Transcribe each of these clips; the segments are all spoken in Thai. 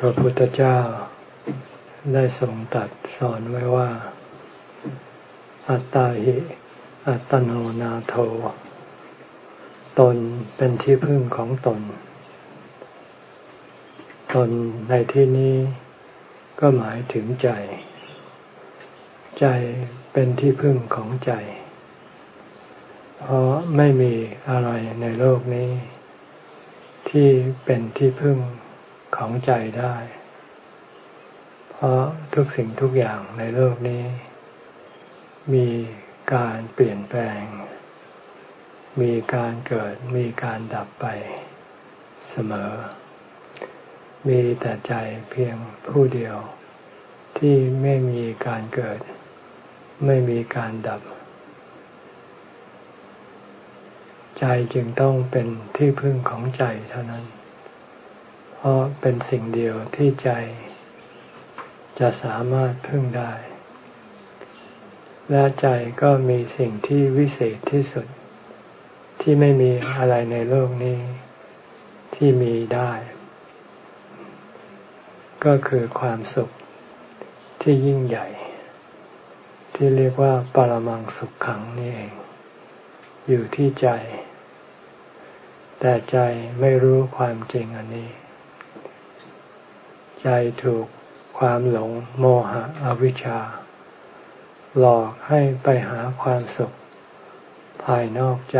พระพุทธเจ้าได้ทรงตัดสอนไว้ว่า อัตตาหิ อัตโนนาโถ ตนเป็นที่พึ่งของตน ตนในที่นี้ก็หมายถึงใจ ใจเป็นที่พึ่งของใจ เพราะไม่มีอะไรในโลกนี้ ที่เป็นที่พึ่ง ของใจได้ เพราะทุกสิ่งทุกอย่างในโลกนี้ มีการเปลี่ยนแปลง มีการเกิด มีการดับไปเสมอ มีแต่ใจเพียงผู้เดียว ที่ไม่มีการเกิด ไม่มีการดับ ใจจึงต้องเป็นที่พึ่งของใจเท่านั้น ราะเป็นสิ่งเดียวที่ใจ จะสามารถพึ่งได้ และใจก็มีสิ่งที่วิเศษที่สุด ที่ไม่มีอะไรในโลกนี้ ที่มีได้ ก็คือความสุขที่ยิ่งใหญ่ ที่เรียกว่าปรมังสุขขังนี่เอง อยู่ที่ใจ แต่ใจไม่รู้ความจริงอันนี้ ใจถูกความหลงโมหะอวิชชา หลอกให้ไปหาความสุข ภายนอกใจ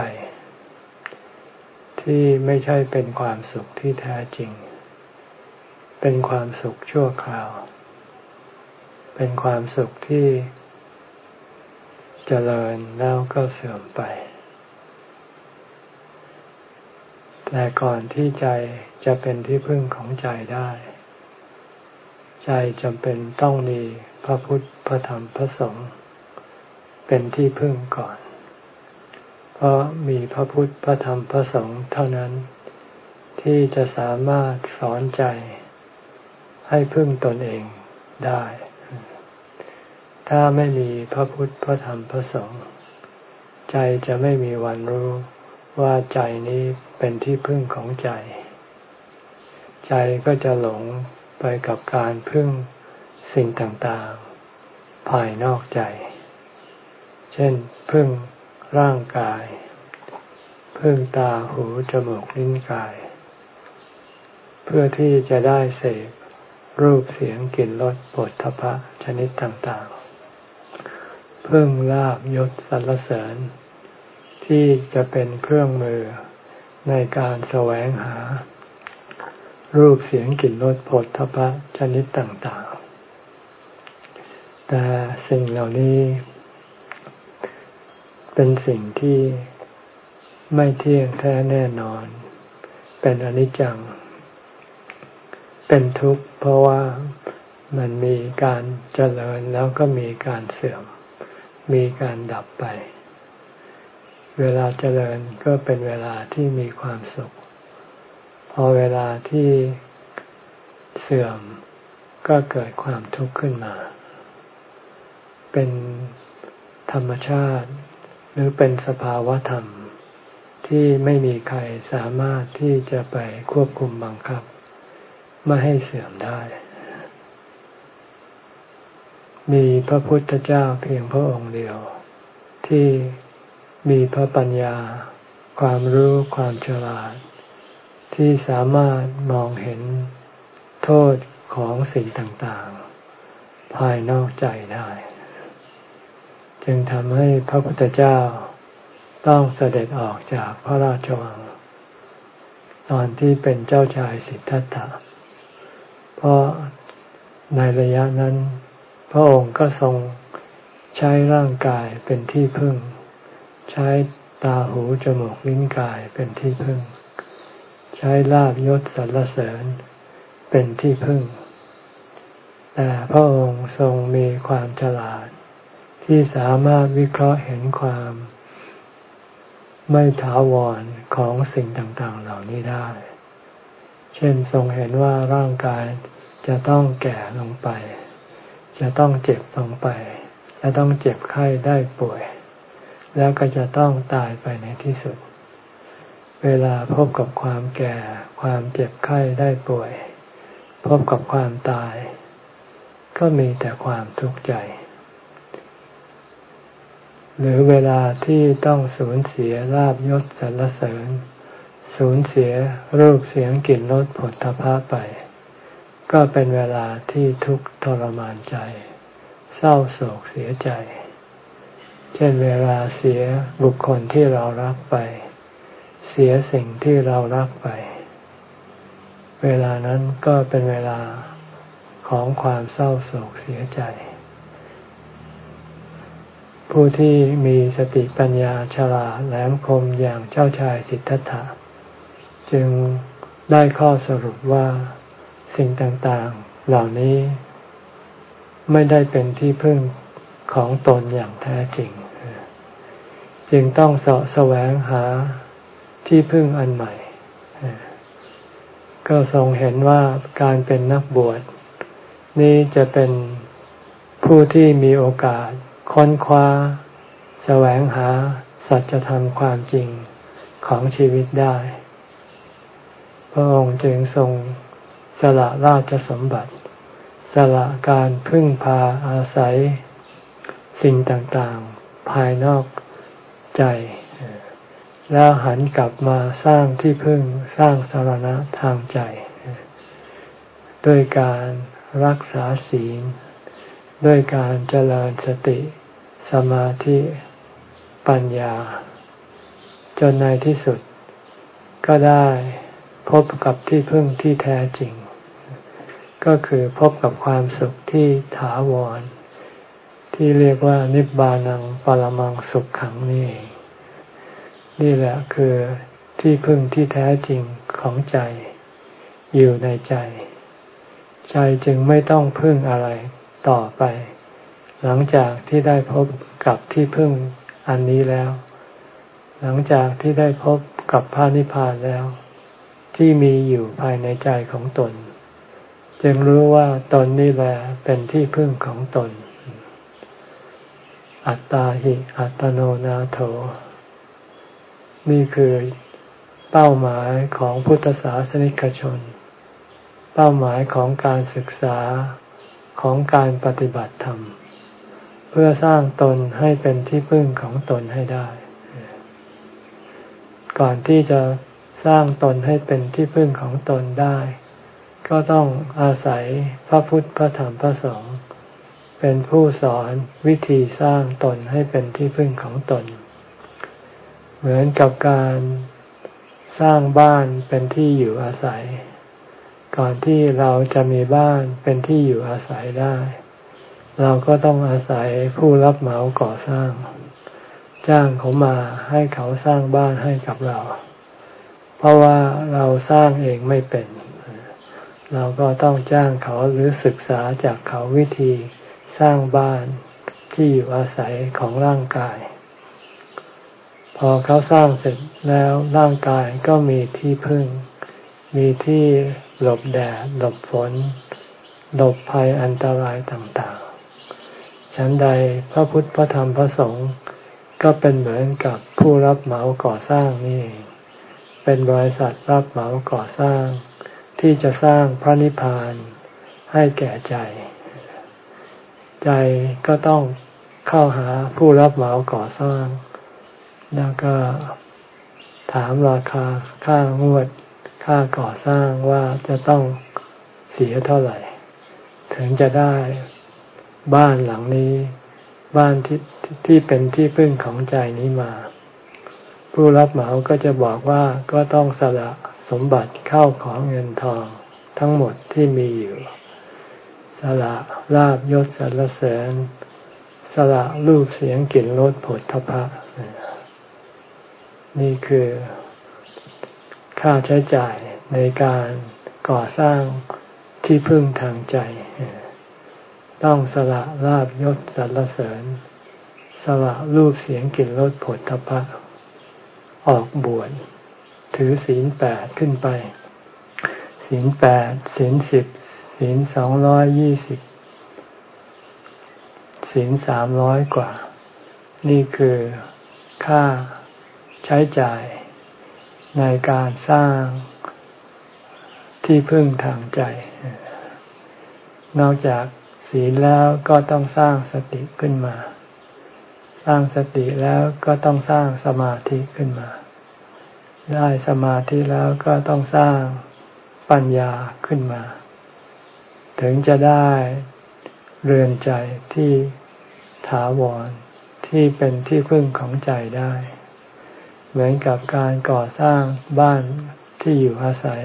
ที่ไม่ใช่เป็นความสุขที่แท้จริง เป็นความสุขชั่วคราว เป็นความสุขที่จเจริญแล้วก็เสื่อมไป แต่ก่อนที่ใจจะเป็นที่พึ่งของใจได้ ใจจำเป็นต้องมีพระพุทธพระธรรมพระสงฆ์เป็นที่พึ่งก่อน เพราะมีพระพุทธพระธรรมพระสงฆ์เท่านั้น ที่จะสามารถสอนใจ ให้พึ่งตนเองได้ ถ้าไม่มีพระพุทธพระธรรมพระสงฆ์ใจจะไม่มีวันรู้ว่าใจนี้เป็นที่พึ่งของใจ ใจก็จะหลง ไปกับการพึ่งสิ่งต่างๆ ภายนอกใจ เช่น พึ่งร่างกาย พึ่งตาหูจมูกลิ้นกาย เพื่อที่จะได้เสพรูปเสียงกลิ่นรสปวดทพะชนิดต่างๆ พึ่งลาบยศสรรเสริญ ที่จะเป็นเครื่องมือในการแสวงหา รูปเสียงกลิ่นรสผลทพะชนิดต่างๆ แต่สิ่งเหล่านี้ เป็นสิ่งที่ไม่เที่ยงแท้แน่นอน เป็นอนิจจัง เป็นทุกข์เพราะว่ามันมีการเจริญแล้วก็มีการเสื่อม มีการดับไป เวลาเจริญก็เป็นเวลาที่มีความสุข พอเวลาที่เสื่อมก็เกิดความทุกข์ขึ้นมา เป็นธรรมชาติ หรือเป็นสภาวะธรรม ที่ไม่มีใครสามารถที่จะไปควบคุมบังคับ ไม่ให้เสื่อมได้ มีพระพุทธเจ้าเพียงพระองค์เดียว ที่มีพระปัญญา ความรู้ความฉลาด ที่สามารถมองเห็นโทษของสิ่งต่างๆ ภายนอกใจได้ จึงทำให้พระพุทธเจ้าต้องเสด็จออกจากพระราชวัง ตอนที่เป็นเจ้าชายสิทธัตถะ เพราะในระยะนั้น พระองค์ก็ทรงใช้ร่างกายเป็นที่พึ่ง ใช้ตาหูจมูกลิ้นกายเป็นที่พึ่ง ใช้ลาบยศสรรเสริญเป็นที่พึ่ง แต่พระองค์ทรงมีความฉลาด ที่สามารถวิเคราะห์เห็นความ ไม่ถาวรของสิ่งต่างๆ เหล่านี้ได้ เช่นทรงเห็นว่าร่างกายจะต้องแก่ลงไป จะต้องเจ็บลงไป จะต้องเจ็บไข้ได้ป่วย แล้วก็จะต้องตายไปในที่สุด เวลาพบกับความแก่ ความเจ็บไข้ได้ป่วย พบกับความตาย ก็มีแต่ความทุกข์ใจ หรือเวลาที่ต้องสูญเสียลาบยศสรรเสริญ สูญเสียรูปเสียงกลิ่นรสผลทพะไป ก็เป็นเวลาที่ทุกข์ทรมานใจ เศร้าโศกเสียใจ เช่นเวลาเสียบุคคลที่เรารักไป สียสิ่งที่เรารักไป เวลานั้นก็เป็นเวลาของความเศร้าโศกเสียใจ ผู้ที่มีสติปัญญาฉลาดแหลมคมอย่างเจ้าชายสิทธัตถะ จึงได้ข้อสรุปว่าสิ่งต่างๆ เหล่านี้ไม่ได้เป็นที่พึ่งของตนอย่างแท้จริง จึงต้องเสาะแสวงหา ที่พึ่งอันใหม่ ก็ทรงเห็นว่าการเป็นนักบวช นี้จะเป็นผู้ที่มีโอกาส ค้นคว้า แสวงหาสัจธรรมความจริงของชีวิตได้ พระองค์จึงทรงสละราชสมบัติ สละการพึ่งพาอาศัย สิ่งต่างๆ ภายนอกใจ แล้วหันกลับมาสร้างที่พึ่งสร้างสารณะทางใจ ด้วยการรักษาศีล ด้วยการเจริญสติ สมาธิปัญญา จนในที่สุด ก็ได้พบกับที่พึ่งที่แท้จริง ก็คือพบกับความสุขที่ถาวร ที่เรียกว่านิบานังปรมังสุขขังนี่เอง นี่แหละคือที่พึ่งที่แท้จริงของใจ อยู่ในใจ ใจจึงไม่ต้องพึ่งอะไรต่อไป หลังจากที่ได้พบกับที่พึ่งอันนี้แล้ว หลังจากที่ได้พบกับพระนิพพานแล้ว ที่มีอยู่ภายในใจของตน จึงรู้ว่าตนนี่แหละเป็นที่พึ่งของตน อัตตาหิอัตโนนาโถ นี่คือเป้าหมายของพุทธศาสนิกชน เป้าหมายของการศึกษาของการปฏิบัติธรรม เพื่อสร้างตนให้เป็นที่พึ่งของตนให้ได้ ก่อนที่จะสร้างตนให้เป็นที่พึ่งของตนได้ ก็ต้องอาศัยพระพุทธพระธรรมพระสงฆ์เป็นผู้สอนวิธีสร้างตนให้เป็นที่พึ่งของตน เหมือนกับการสร้างบ้านเป็นที่อยู่อาศัย ก่อนที่เราจะมีบ้านเป็นที่อยู่อาศัยได้ เราก็ต้องอาศัยผู้รับเหมาก่อสร้าง จ้างเขามาให้เขาสร้างบ้านให้กับเรา เพราะว่าเราสร้างเองไม่เป็น เราก็ต้องจ้างเขาหรือศึกษาจากเขาวิธีสร้างบ้านที่อยู่อาศัยของร่างกาย พอเขาสร้างเสร็จแล้วร่างกายก็มีที่พึ่ง มีที่หลบแดดหลบฝน หลบภัยอันตรายต่างๆ ฉันใดพระพุทธพระธรรมพระสงฆ์ก็เป็นเหมือนกับผู้รับเหมาก่อสร้างนี่ เป็นบริษัทรับเหมาก่อสร้าง ที่จะสร้างพระนิพพานให้แก่ใจ ใจก็ต้องเข้าหาผู้รับเหมาก่อสร้าง แล้วก็ถามราคาค่างวด ค่าก่อสร้างว่าจะต้องเสียเท่าไหร่ ถึงจะได้บ้านหลังนี้ บ้านที่ที่เป็นที่พึ่งของใจนี้มา ผู้รับเหมาก็จะบอกว่าก็ต้องสละสมบัติเข้าของเงินทองทั้งหมดที่มีอยู่ สละลาบยศสรรเสริญ สละรูปเสียงกลิ่นรสผลทพะ นี่คือค่าใช้จ่ายในการก่อสร้างที่พึ่งทางใจ ต้องสละลาบยศสรรเสริญ สละรูปเสียงกลิ่นรสผลทพะออกบวชถือศีลแปดขึ้นไป ศีลแปดศีลสิบศีลสองร้อยยี่สิบศีลสามร้อยกว่า นี่คือค่า ใช้จ่ายในการสร้างที่พึ่งทางใจ นอกจากศีลแล้วก็ต้องสร้างสติขึ้นมา สร้างสติแล้วก็ต้องสร้างสมาธิขึ้นมา ได้สมาธิแล้วก็ต้องสร้างปัญญาขึ้นมา ถึงจะได้เรือนใจที่ถาวรที่เป็นที่พึ่งของใจได้ เหมือนกับการก่อสร้างบ้านที่อยู่อาศัย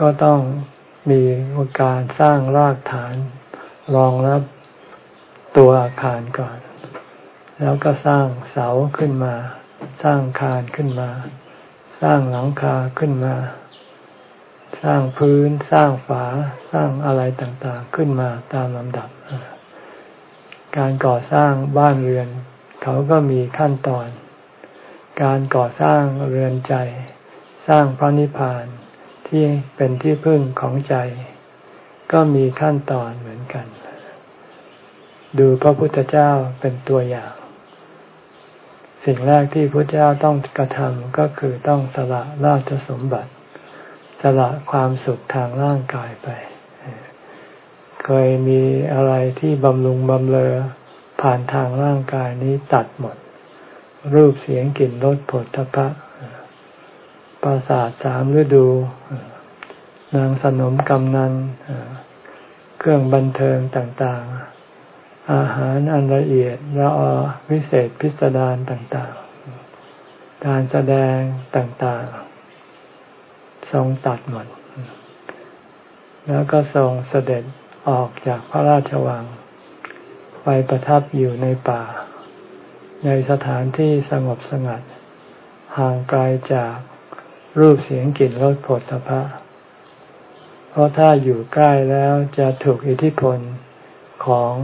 ก็ต้องมีการสร้างรากฐานรองรับตัวอาคารก่อน แล้วก็สร้างเสาขึ้นมา สร้างคานขึ้นมา สร้างหลังคาขึ้นมา สร้างพื้น สร้างฝา สร้างอะไรต่างๆ ขึ้นมาตามลำดับ การก่อสร้างบ้านเรือน เขาก็มีขั้นตอน การก่อสร้างเรือนใจ สร้างพระนิพพานที่เป็นที่พึ่งของใจ ก็มีขั้นตอนเหมือนกัน ดูพระพุทธเจ้าเป็นตัวอย่าง สิ่งแรกที่พระเจ้าต้องกระทำก็คือต้องสละราชสมบัติ สละความสุขทางร่างกายไป เคยมีอะไรที่บำรุงบำเรอผ่านทางร่างกายนี้ตัดหมด รูปเสียงกลิ่นรสผลทพะปราสาทสามฤดู นางสนมกำนัน เครื่องบันเทิงต่างๆ อาหารอันละเอียดละออวิเศษพิสดารต่างๆ การแสดงต่างๆ ทรงตัดหมด แล้วก็ทรงเสด็จออกจากพระราชวัง ไปประทับอยู่ในป่า ในสถานที่สงบสงัด ห่างไกลจากรูปเสียงกลิ่นรสผลพระเพราะถ้าอยู่ใกล้แล้วจะถูกอิทธิพลของ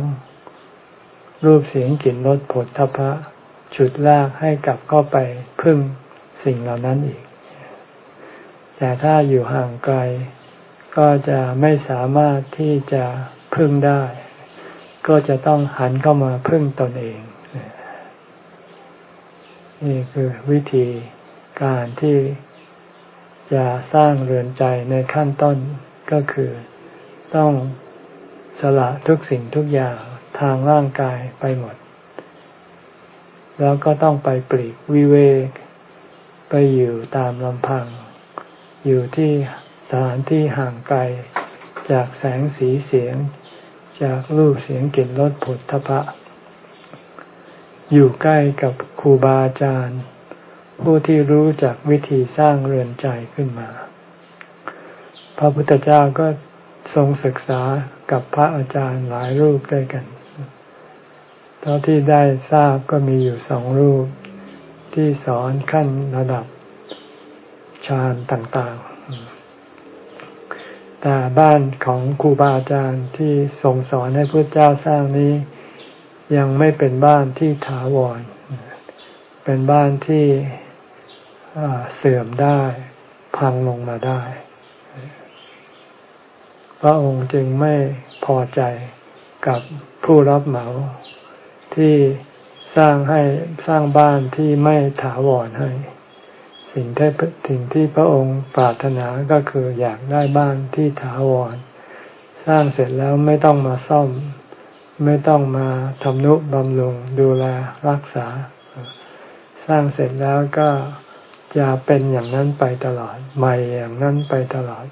รูปเสียงกลิ่นรสผลทพะฉุดลากให้กลับเข้าไปพึ่งสิ่งเหล่านั้นอีก แต่ถ้าอยู่ห่างไกล ก็จะไม่สามารถที่จะพึ่งได้ ก็จะต้องหันเข้ามาพึ่งตนเอง นี่คือวิธีการที่จะสร้างเรือนใจในขั้นต้นก็คือต้องสละทุกสิ่งทุกอย่างทางร่างกายไปหมด แล้วก็ต้องไปปลีกวิเวก ไปอยู่ตามลำพัง อยู่ที่สถานที่ห่างไกล จากแสงสีเสียง จากรูปเสียงกลิ่นรสผลทพะ อยู่ใกล้กับครูบาอาจารย์ ผู้ที่รู้จักวิธีสร้างเรือนใจขึ้นมา พระพุทธเจ้าก็ทรงศึกษากับพระอาจารย์หลายรูปด้วยกัน เท่าที่ได้ทราบก็มีอยู่สองรูปที่สอนขั้นระดับฌานต่างๆ แต่บ้านของครูบาอาจารย์ที่ทรงสอนให้พระเจ้าสร้างนี้ ยังไม่เป็นบ้านที่ถาวร เป็นบ้านที่เสื่อมได้ พังลงมาได้ พระองค์จึงไม่พอใจกับผู้รับเหมาที่สร้างให้สร้างบ้านที่ไม่ถาวรให้ สิ่งที่สิ่งที่พระองค์ปรารถนาก็คืออยากได้บ้านที่ถาวร สร้างเสร็จแล้วไม่ต้องมาซ่อม ไม่ต้องมาทำนุบำรุงดูแลรักษา สร้างเสร็จแล้วก็จะเป็นอย่างนั้นไปตลอด ใหม่อย่างนั้นไปตลอด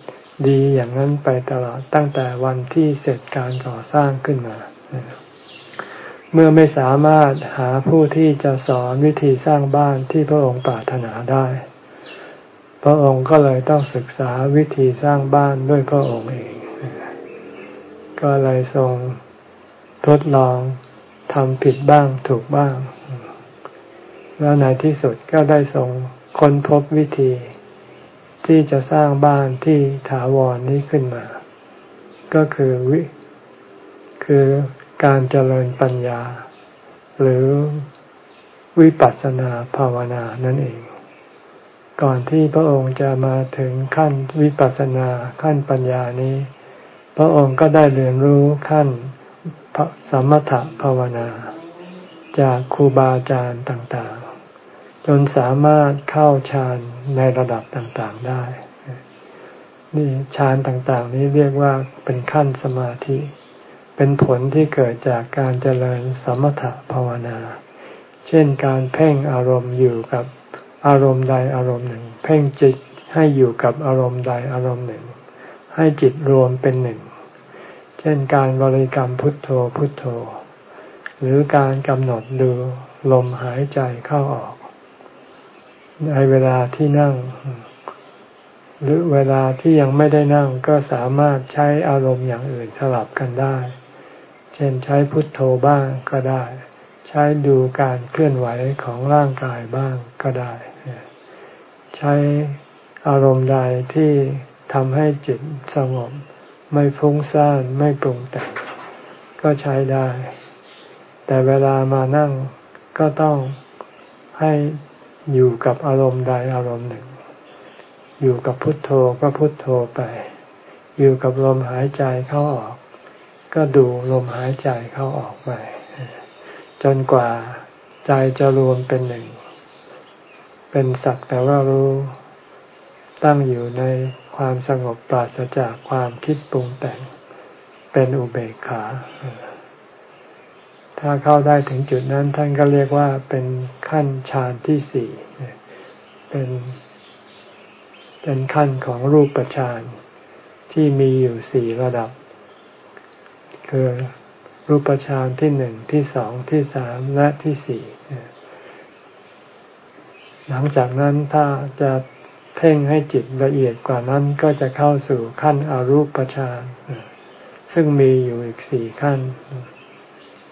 ดีอย่างนั้นไปตลอดตั้งแต่วันที่เสร็จการก่อสร้างขึ้นมา เมื่อไม่สามารถหาผู้ที่จะสอนวิธีสร้างบ้านที่พระองค์ปรารถนาได้ พระองค์ก็เลยต้องศึกษาวิธีสร้างบ้านด้วยพระองค์เอง ก็เลยทรง ทดลองทำผิดบ้างถูกบ้าง แล้วในที่สุดก็ได้ทรงค้นพบวิธี ที่จะสร้างบ้านที่ถาวรนนี้ขึ้นมา ก็คือวิ คือการเจริญปัญญา หรือวิปัสสนาภาวนานั่นเอง ก่อนที่พระองค์จะมาถึงขั้นวิปัสสนาขั้นปัญญานี้ พระองค์ก็ได้เรียนรู้ขั้น สมถภาวนา จากครูบาอาจารย์ต่างๆ จนสามารถเข้าฌานในระดับต่างๆได้ นี่ฌานต่างๆ นี้เรียกว่าเป็นขั้นสมาธิ เป็นผลที่เกิดจากการเจริญสมถภาวนา เช่นการเพ่งอารมณ์อยู่กับอารมณ์ใดอารมณ์หนึ่ง เพ่งจิตให้อยู่กับอารมณ์ใดอารมณ์หนึ่ง ให้จิตรวมเป็นหนึ่ง เช่นการบริกรรมพุทโธพุทโธ หรือการกำหนดดูลมหายใจเข้าออก ในเวลาที่นั่ง หรือเวลาที่ยังไม่ได้นั่งก็สามารถใช้อารมณ์อย่างอื่นสลับกันได้ เช่นใช้พุทโธบ้างก็ได้ ใช้ดูการเคลื่อนไหวของร่างกายบ้างก็ได้ ใช้อารมณ์ใดที่ทำให้จิตสงบ ไม่ฟุ้งซ่านไม่ปรุงแต่งก็ใช้ได้ แต่เวลามานั่งก็ต้องให้อยู่กับอารมณ์ใดอารมณ์หนึ่ง อยู่กับพุทโธก็พุทโธไป อยู่กับลมหายใจเข้าออก ก็ดูลมหายใจเข้าออกไป จนกว่าใจจะรวมเป็นหนึ่ง เป็นสักแต่ว่ารู้ตั้งอยู่ใน ความสงบปราศจากความคิดปรุงแต่ง เป็นอุเบกขา ถ้าเข้าได้ถึงจุดนั้น ท่านก็เรียกว่าเป็นขั้นฌานที่สี่เป็นเป็นขั้นของรูปฌานที่มีอยู่สี่ระดับ คือรูปฌานที่หนึ่งที่สองที่สามและที่สี่หลังจากนั้นถ้าจะ พ่งให้จิตละเอียดกว่านั้นก็จะเข้าสู่ขั้นอรูปฌานซึ่งมีอยู่อีกสี่ขั้น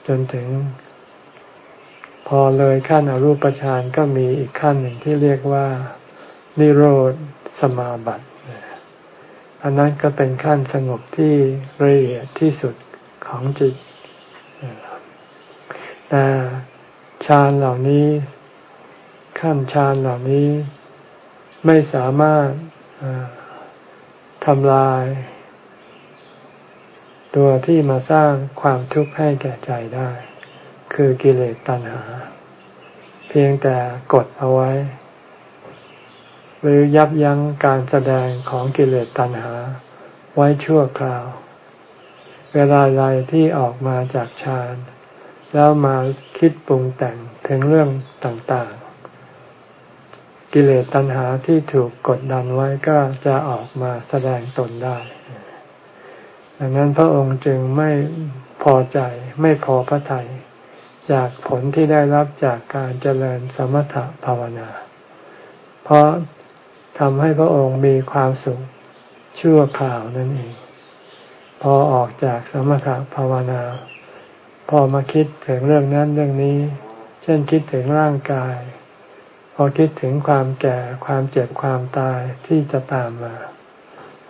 จนถึง พอเลยขั้นอรูปฌานก็มีอีกขั้นหนึ่งที่เรียกว่า นิโรธสมาบัติอันนั้นก็เป็นขั้นสงบที่ละเอียดที่สุดของจิตแต่ฌานเหล่านี้ ขั้นฌานเหล่านี้ ไม่สามารถทำลาย ตัวที่มาสร้างความทุกข์ให้แก่ใจได้ คือกิเลสตัณหา เพียงแต่กดเอาไว้ หรือยับยั้งการแสดงของกิเลสตัณหา ไว้ชั่วคราว เวลาใดที่ออกมาจากฌานแล้วมาคิดปรุงแต่งถึงเรื่องต่าง กิเลสตัณหาที่ถูกกดดันไว้ก็จะออกมาแสดงตนได้ ดังนั้นพระองค์จึงไม่พอใจไม่พอพระทยัยจากผลที่ได้รับจากการเจริญสมถะภาวนา เพราะทำให้พระองค์มีความสุขชั่วคราวนั่นเอง พอออกจากสมถะภาวนา พอมาคิดถึงเรื่องนั้นเรื่องนี้ เช่นคิดถึงร่างกาย อคิดถึงความแก่ความเจ็บความตายที่จะตามมา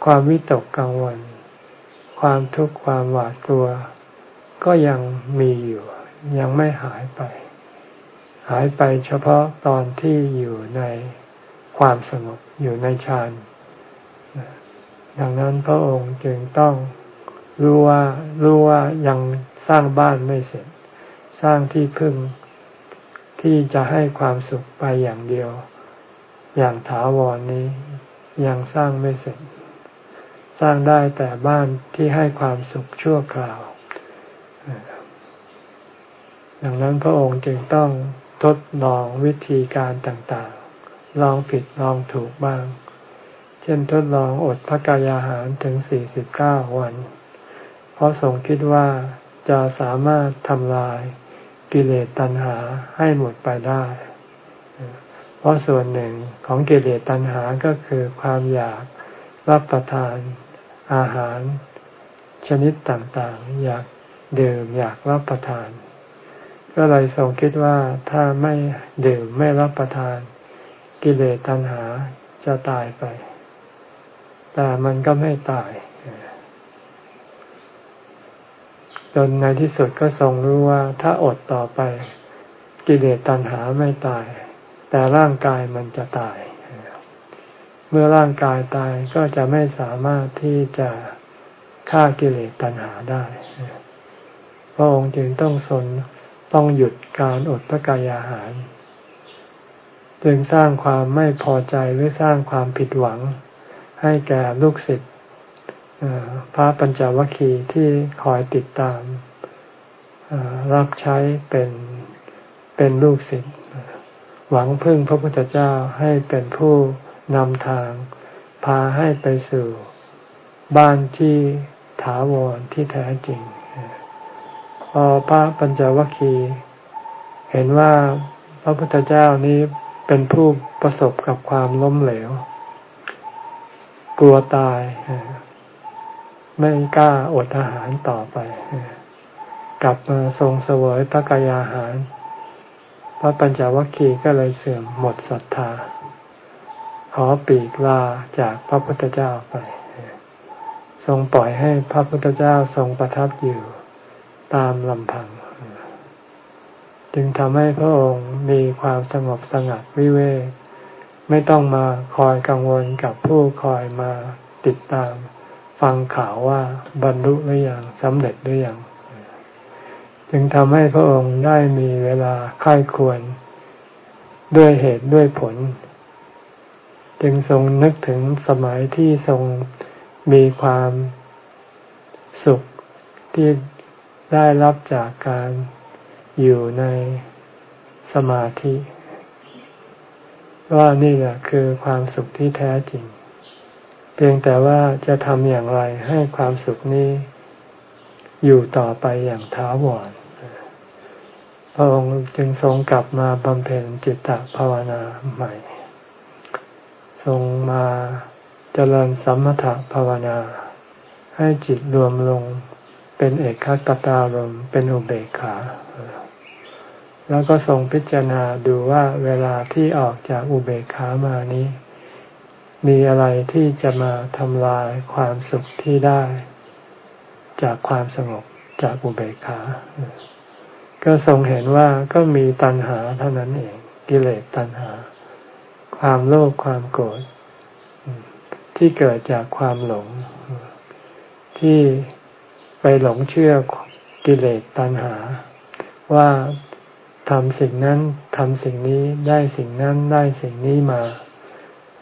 ความวิตกกังวล ความทุกข์ความหวาดกลัว ก็ยังมีอยู่ ยังไม่หายไป หายไปเฉพาะตอนที่อยู่ในความสงบอยู่ในฌานดังนั้นพระองค์จึงต้องรู้ว่ารู้ว่ายังสร้างบ้านไม่เสร็จ สร้างที่พึ่ง ที่จะให้ความสุขไปอย่างเดียว อย่างถาวรนนี้ยังสร้างไม่เสร็จ สร้างได้แต่บ้านที่ให้ความสุขชั่วคราว ดังนั้นพระองค์จึงต้องทดลองวิธีการต่างๆ ลองผิดลองถูกบ้าง เช่นทดลองอดพระกายอาหารถึงสี่สิบเก้าวัน เพราะทรงคิดว่าจะสามารถทำลาย กิเลสตัณหาให้หมดไปได้ เพราะส่วนหนึ่งของกิเลสตัณหาก็คือความอยากรับประทานอาหารชนิดต่างๆ อยากดื่มอยากรับประทาน ก็เลยทรงคิดว่าถ้าไม่ดื่มไม่รับประทาน กิเลสตัณหาจะตายไป แต่มันก็ไม่ตาย จนในที่สุดก็ทรงรู้ว่าถ้าอดต่อไป กิเลสตัณหาไม่ตาย แต่ร่างกายมันจะตาย เมื่อร่างกายตายก็จะไม่สามารถที่จะฆ่ากิเลสตัณหาได้ พระองค์จึงต้องสนต้องหยุดการอดพระกายอาหาร จึงสร้างความไม่พอใจหรือสร้างความผิดหวัง ให้แก่ลูกศิษย์ พระปัญจวัคคีย์ที่คอยติดตามรับใช้เป็นเป็นลูกศิษย์หวังพึ่งพระพุทธเจ้าให้เป็นผู้นำทาง พาให้ไปสู่ บ้านที่ถาวรที่แท้จริงพอพระปัญจวัคคีย์เห็นว่าพระพุทธเจ้านี้เป็นผู้ประสบกับความล้มเหลว กลัวตาย ไม่กล้าอดอาหารต่อไป กลับมาทรงเสวยพระกายอาหาร พระปัญจวัคคีย์ก็เลยเสื่อมหมดศรัทธา ขอปีกลาจากพระพุทธเจ้าไป ทรงปล่อยให้พระพุทธเจ้าทรงประทับอยู่ตามลำพัง จึงทำให้พระองค์มีความสงบสงัดวิเวกไม่ต้องมาคอยกังวลกับผู้คอยมาติดตาม ฟังข่าวว่าบรรลุหรือยังสำเร็จหรือยังจึงทำให้พระองค์ได้มีเวลาค่ายควรด้วยเหตุด้วยผล จึงทรงนึกถึงสมัยที่ทรงมีความสุขที่ได้รับจากการอยู่ในสมาธิ ว่านี่แหละคือความสุขที่แท้จริง พียงแต่ว่าจะทำอย่างไรให้ความสุขนี้ อยู่ต่อไปอย่างท้าวรพระองค์จึงทรงกลับมาบำเพ็ญจิตตภาวนาใหม่ ทรงมาเจริญสัมมถภาวนา ให้จิตรวมลงเป็นเอกคตตารมเป็นอุเบกขา แล้วก็ทรงพิจารณาดูว่าเวลาที่ออกจากอุเบกขามานี้ มีอะไรที่จะมาทำลายความสุขที่ได้ จากความสงบจากอุเบกขา ก็ทรงเห็นว่าก็มีตัณหาเท่านั้นเอง กิเลสตัณหา ความโลภความโกรธที่เกิดจากความหลง ที่ไปหลงเชื่อกิเลสตัณหา ว่าทำสิ่งนั้นทำสิ่งนี้ได้สิ่งนั้นได้สิ่งนี้มา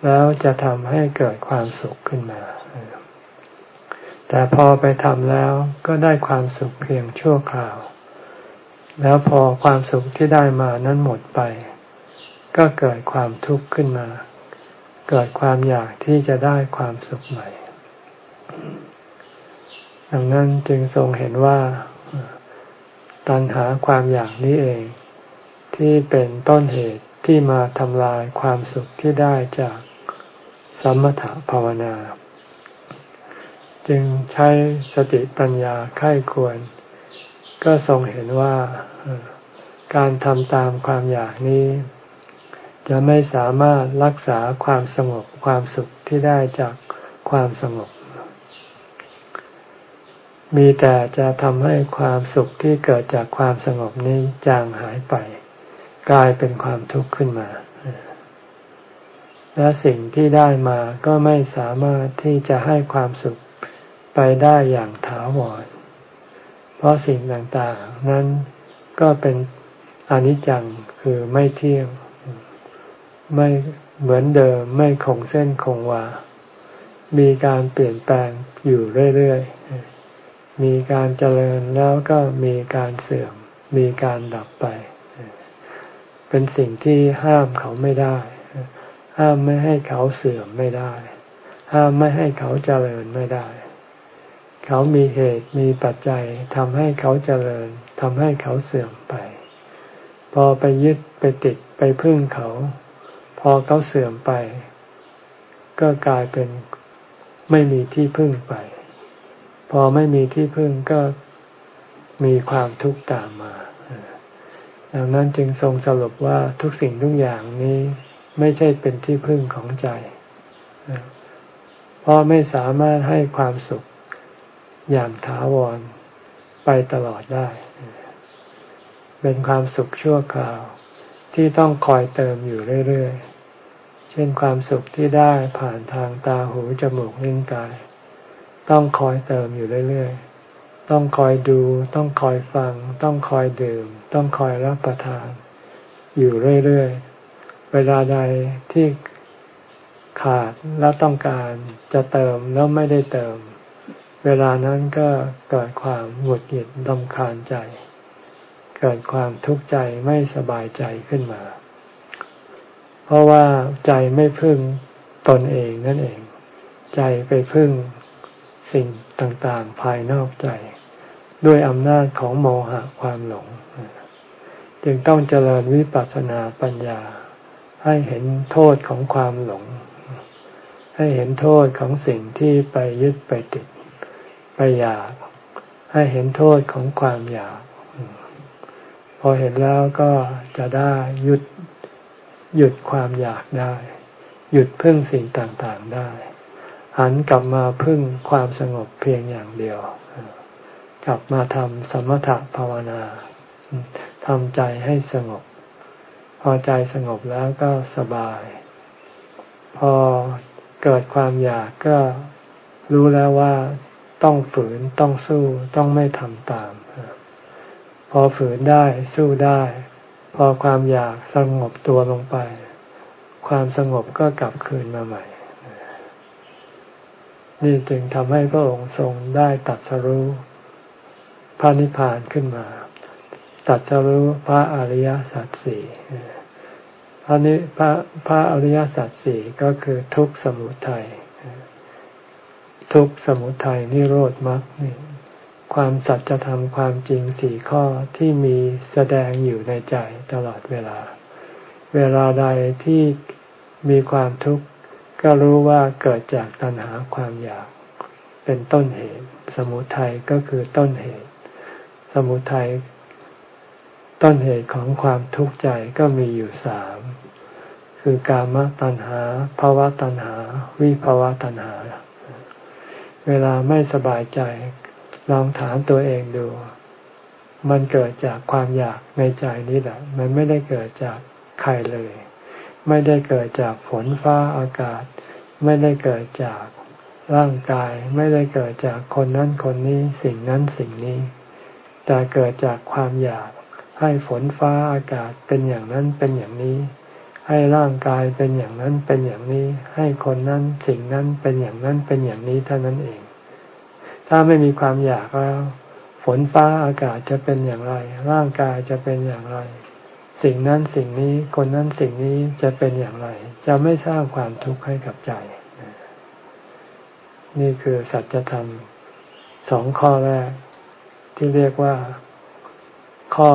แล้วจะทำให้เกิดความสุขขึ้นมา แต่พอไปทำแล้วก็ได้ความสุขเพียงชั่วคราว แล้วพอความสุขที่ได้มานั้นหมดไป ก็เกิดความทุกข์ขึ้นมา เกิดความอยากที่จะได้ความสุขใหม่ ดังนั้นจึงทรงเห็นว่าตัณหาความอยากนี้เองที่เป็นต้นเหตุที่มาทำลายความสุขที่ได้จาก สมถะภาวนา จึงใช้สติปัญญาไข้ควร ก็ทรงเห็นว่าการทำตามความอยากนี้ จะไม่สามารถรักษาความสงบความสุขที่ได้จากความสงบ มีแต่จะทำให้ความสุขที่เกิดจากความสงบนี้จางหายไป กลายเป็นความทุกข์ขึ้นมา และสิ่งที่ได้มาก็ไม่สามารถที่จะให้ความสุขไปได้อย่างถาวร เพราะสิ่งต่างๆ นั้นก็เป็นอนิจจังคือไม่เที่ยงไม่เหมือนเดิมไม่คงเส้นคงวา มีการเปลี่ยนแปลงอยู่เรื่อยๆ มีการเจริญแล้วก็มีการเสื่อม มีการดับไป เป็นสิ่งที่ห้ามเขาไม่ได้ ห้ามไม่ให้เขาเสื่อมไม่ได้ ห้ามไม่ให้เขาเจริญไม่ได้ เขามีเหตุมีปัจจัยทำให้เขาเจริญทำให้เขาเสื่อมไป พอไปยึดไปติดไปพึ่งเขา พอเขาเสื่อมไป ก็กลายเป็นไม่มีที่พึ่งไป พอไม่มีที่พึ่งก็มีความทุกข์ตามมา ดังนั้นจึงทรงสรุปว่าทุกสิ่งทุกอย่างนี้ ไม่ใช่เป็นที่พึ่งของใจ เพราะไม่สามารถให้ความสุขอย่างถาวรไปตลอดได้ เป็นความสุขชั่วคราวที่ต้องคอยเติมอยู่เรื่อยๆ เช่นความสุขที่ได้ผ่านทางตาหูจมูกลิ้นกาย ต้องคอยเติมอยู่เรื่อยๆ ต้องคอยดู ต้องคอยฟัง ต้องคอยดื่ม ต้องคอยรับประทาน อยู่เรื่อยๆ เวลาใดที่ขาดแล้วต้องการจะเติมแล้วไม่ได้เติม เวลานั้นก็เกิดความหงุดหงิดดำคาญใจ เกิดความทุกข์ใจไม่สบายใจขึ้นมา เพราะว่าใจไม่พึ่งตนเองนั่นเอง ใจไปพึ่งสิ่งต่างๆภายนอกใจ ด้วยอำนาจของโมหะความหลง จึงต้องเจริญวิปัสสนาปัญญา ให้เห็นโทษของความหลง ให้เห็นโทษของสิ่งที่ไปยึดไปติด ไปอยาก ให้เห็นโทษของความอยาก พอเห็นแล้วก็จะได้หยุดหยุดความอยากได้ หยุดพึ่งสิ่งต่างๆได้ หันกลับมาพึ่งความสงบเพียงอย่างเดียว กลับมาทำสมถะภาวนาทำใจให้สงบ พอใจสงบแล้วก็สบาย พอเกิดความอยากก็รู้แล้วว่าต้องฝืนต้องสู้ต้องไม่ทำตาม พอฝืนได้สู้ได้ พอความอยากสงบตัวลงไป ความสงบก็กลับคืนมาใหม่ นี่จึงทำให้พระองค์ทรงได้ตัดสรู้พระนิพพานขึ้นมา ตัดสรู้พระอริยสัจสี่พระนิพระพระอริยสัจสี่ก็คือทุกสมุทัยทุกสมุทัยนิโรธมรรคนี่ความสัจธรรมความจริงสี่ข้อที่มีแสดงอยู่ในใจตลอดเวลา เวลาใดที่มีความทุกข์ก็รู้ว่าเกิดจากตัณหาความอยาก เป็นต้นเหตุ สมุทัยก็คือต้นเหตุ สมุทัย ต้นเหตุของความทุกข์ใจก็มีอยู่สาม คือกามตัณหาภาวะตัณหา วิภาวะตัณหา เวลาไม่สบายใจ ลองถามตัวเองดู มันเกิดจากความอยากในใจนี่แหละ มันไม่ได้เกิดจากใครเลย ไม่ได้เกิดจากฝนฟ้าอากาศ ไม่ได้เกิดจากร่างกาย ไม่ได้เกิดจากคนนั้นคนนี้ สิ่งนั้นสิ่งนี้ แต่เกิดจากความอยาก ให้ฝนฟ้าอากาศเป็นอย่างนั้นเป็นอย่างนี้ ให้ร่างกายเป็นอย่างนั้นเป็นอย่างนี้ ให้คนนั้นสิ่งนั้นเป็นอย่างนั้นเป็นอย่างนี้เท่านั้นเอง ถ้าไม่มีความอยากแล้วฝนฟ้าอากาศจะเป็นอย่างไร ร่างกายจะเป็นอย่างไร สิ่งนั้นสิ่งนี้คนนั้นสิ่งนี้จะเป็นอย่างไร จะไม่สร้างความทุกข์ให้กับใจ นี่คือสัจธรรมสองข้อแรกที่เรียกว่า ข้อ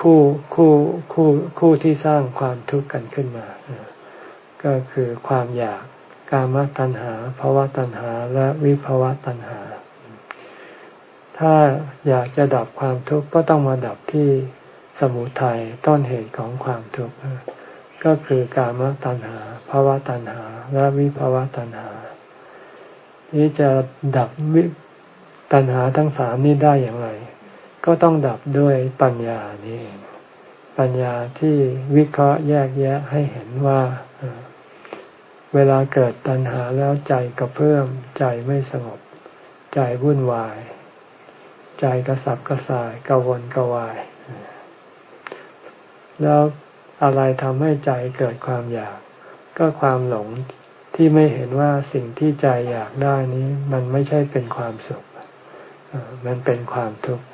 คู่คู่คู่คู่ที่สร้างความทุกข์กันขึ้นมา ก็คือความอยากกามตัณหาภาวะตัณหาและวิภาวะตัณหา ถ้าอยากจะดับความทุกข์ก็ต้องมาดับที่สมุทัยต้นเหตุของความทุกข์ก็คือกามตัณหาภาวะตัณหา และวิภาวะตัณหา นี้จะดับวิตัณหาทั้งสามนี้ได้อย่างไร ก็ต้องดับด้วยปัญญานี่เองปัญญาที่วิเคราะห์แยกแยะให้เห็นว่า เวลาเกิดตัณหาแล้วใจกระเพื่อมใจไม่สงบ ใจวุ่นวาย ใจกระสับกระส่ายกระวนกระวาย แล้วอะไรทำให้ใจเกิดความอยาก ก็ความหลงที่ไม่เห็นว่าสิ่งที่ใจอยากได้นี้ มันไม่ใช่เป็นความสุข มันเป็นความทุกข์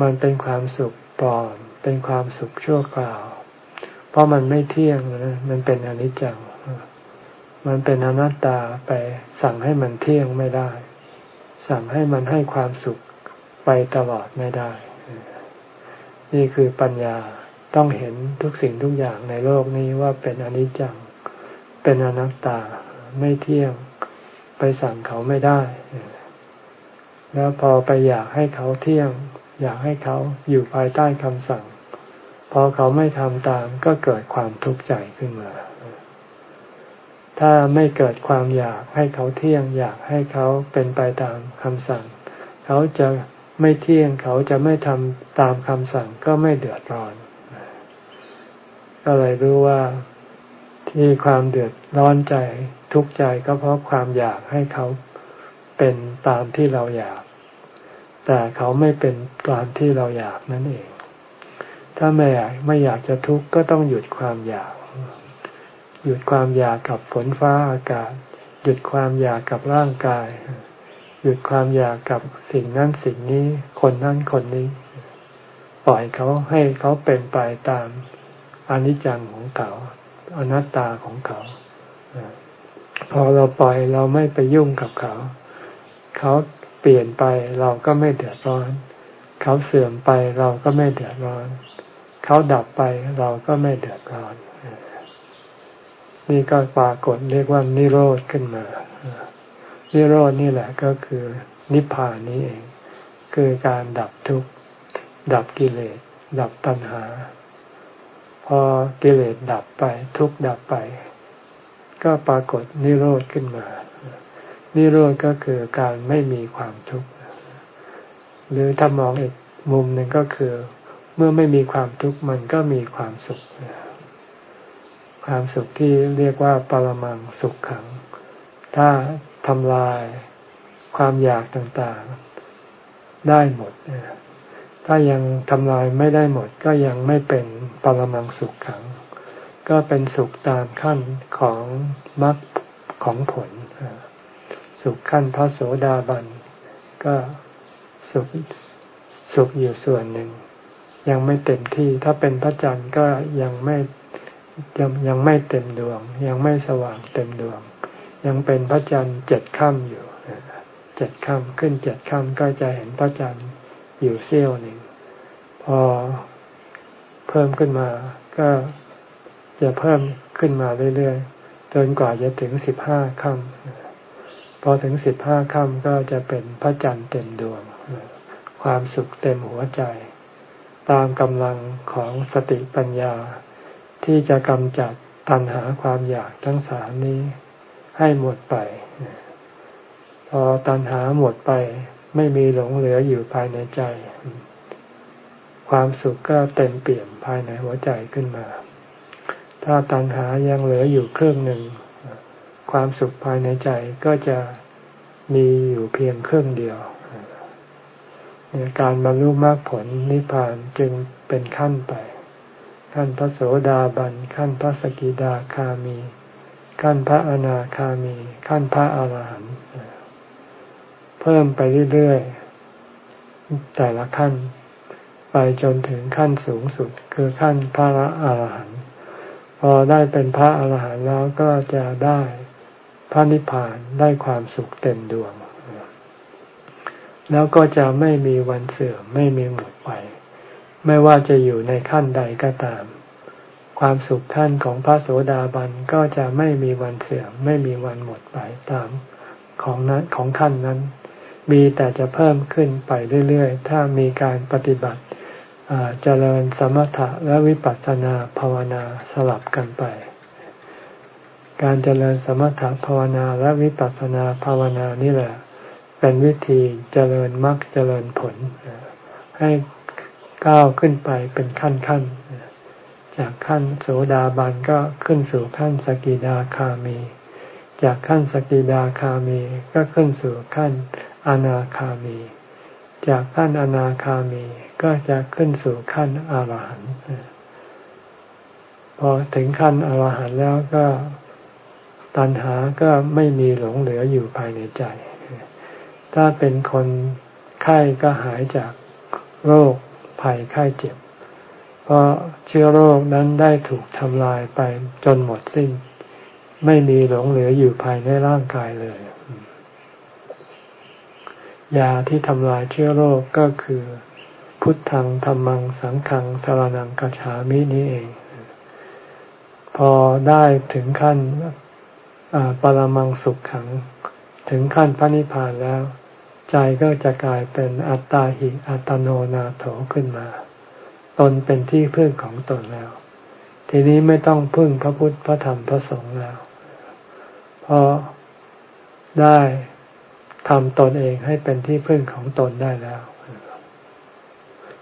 มันเป็นความสุขปลอม เป็นความสุขชั่วคราว เพราะมันไม่เที่ยงนะมันเป็นอนิจจัง มันเป็นอนัตตาไปสั่งให้มันเที่ยงไม่ได้ สั่งให้มันให้ความสุขไปตลอดไม่ได้ นี่คือปัญญาต้องเห็นทุกสิ่งทุกอย่างในโลกนี้ว่าเป็นอนิจจัง เป็นอนัตตา ไม่เที่ยง ไปสั่งเขาไม่ได้ แล้วพอไปอยากให้เขาเที่ยง อยากให้เขาอยู่ภายใต้คำสั่ง พอเขาไม่ทำตามก็เกิดความทุกข์ใจขึ้นมา ถ้าไม่เกิดความอยากให้เขาเที่ยง อยากให้เขาเป็นไปตามคำสั่ง เขาจะไม่เที่ยงเขาจะไม่ทำตามคำสั่งก็ไม่เดือดร้อน ก็เลยรู้ว่าที่ความเดือดร้อนใจทุกข์ใจก็เพราะความอยากให้เขาเป็นตามที่เราอยาก แต่เขาไม่เป็นตามที่เราอยากนั่นเอง ถ้าไม่อยากไม่อยากจะทุกข์ก็ต้องหยุดความอยาก หยุดความอยากกับฝนฟ้าอากาศ หยุดความอยากกับร่างกาย หยุดความอยากกับสิ่งนั้นสิ่งนี้ คนนั้นคนนี้ ปล่อยเขาให้เขาเป็นไปตามอนิจจังของเขาอนัตตาของเขา พอเราปล่อยเราไม่ไปยุ่งกับเขา เขา เปลี่ยนไปเราก็ไม่เดือดร้อน เขาเสื่อมไปเราก็ไม่เดือดร้อน เขาดับไปเราก็ไม่เดือดร้อน นี่ก็ปรากฏเรียกว่านิโรธขึ้นมา นิโรธนี่แหละก็คือนิพพานนี้เอง คือการดับทุกข์ ดับกิเลส ดับตัณหา พอกิเลสดับไปทุกข์ดับไป ก็ปรากฏนิโรธขึ้นมา นิโรธก็คือการไม่มีความทุกข์ หรือถ้ามองอีกมุมหนึ่งก็คือ เมื่อไม่มีความทุกข์มันก็มีความสุข ความสุขที่เรียกว่าปรมังสุขขัง ถ้าทำลายความอยากต่างๆได้หมด ถ้ายังทำลายไม่ได้หมด ก็ยังไม่เป็นปรมังสุขขัง ก็เป็นสุขตามขั้นของมรรคของผล สุขขั้นพระโสดาบัน ก็สุขสุขอยู่ส่วนหนึ่ง ยังไม่เต็มที่ถ้าเป็นพระจันทร์ก็ยังไม่ยังยังไม่เต็มดวง ยังไม่สว่างเต็มดวง ยังเป็นพระจันทร์เจ็ดค่ำอยู่เจ็ดค่ำขึ้นเจ็ดค่ำก็จะเห็นพระจันทร์อยู่เสี้ยวหนึ่ง พอเพิ่มขึ้นมาก็จะเพิ่มขึ้นมาเรื่อยๆจนกว่าจะถึงสิบห้าค่ำ พอถึงสิบห้าค่ำก็จะเป็นพระจันทร์เต็มดวง ความสุขเต็มหัวใจ ตามกำลังของสติปัญญา ที่จะกำจัดตัณหาความอยากทั้งสามนี้ให้หมดไป พอตัณหาหมดไป ไม่มีหลงเหลืออยู่ภายในใจ ความสุขก็เต็มเปี่ยมภายในหัวใจขึ้นมา ถ้าตัณหายังเหลืออยู่ครึ่งหนึ่ง ความสุขภายในใจก็จะมีอยู่เพียงครึ่งเดียวการบรรลุมรรคผลนิพพานจึงเป็นขั้นไป ขั้นพระโสดาบัน ขั้นพระสกิดาคามี ขั้นพระอนาคามี ขั้นพระอาหารหันต์เพิ่มไปเรื่อยๆ แต่ละขั้นไปจนถึงขั้นสูงสุด คือขั้นพระอาหารหันต์พอได้เป็นพระอาหารหันต์แล้วก็จะได้ พระนิพพานได้ความสุขเต็มดวง แล้วก็จะไม่มีวันเสื่อมไม่มีหมดไป ไม่ว่าจะอยู่ในขั้นใดก็ตาม ความสุขขั้นของพระโสดาบันก็จะไม่มีวันเสื่อมไม่มีวันหมดไปตามของนั้นของขั้นนั้น มีแต่จะเพิ่มขึ้นไปเรื่อยๆ ถ้ามีการปฏิบัติเจริญสมถะและวิปัสสนาภาวนาสลับกันไป การเจริญสมถะภาวนาและวิปัสสนาภาวนานี่แหละ เป็นวิธีเจริญมรรคเจริญผล ให้ก้าวขึ้นไปเป็นขั้นขั้นจากขั้นโสดาบันก็ขึ้นสู่ขั้นสกิดาคามี จากขั้นสกิดาคามีก็ขึ้นสู่ขั้นอนาคามี จากขั้นอนาคามีก็จะขึ้นสู่ขั้นอรหันต์พอถึงขั้นอรหันต์แล้วก็ ตัณหาก็ไม่มีหลงเหลืออยู่ภายในใจ ถ้าเป็นคนไข้ก็หายจากโรคภัยไข้เจ็บ เพราะเชื้อโรคนั้นได้ถูกทำลายไปจนหมดสิ้น ไม่มีหลงเหลืออยู่ภายในร่างกายเลย ยาที่ทำลายเชื้อโรคก็คือ พุทธังธรรมังสังขังสารนังกัจฉามินี้เอง พอได้ถึงขั้น ปรมังสุขขัง ถึงขั้นพระนิพพานแล้ว ใจก็จะกลายเป็นอัตตาหิอัตโนนาโถขึ้นมา ตนเป็นที่พึ่งของตนแล้ว ทีนี้ไม่ต้องพึ่งพระพุทธพระธรรมพระสงฆ์แล้วเพราะได้ทำตนเองให้เป็นที่พึ่งของตนได้แล้ว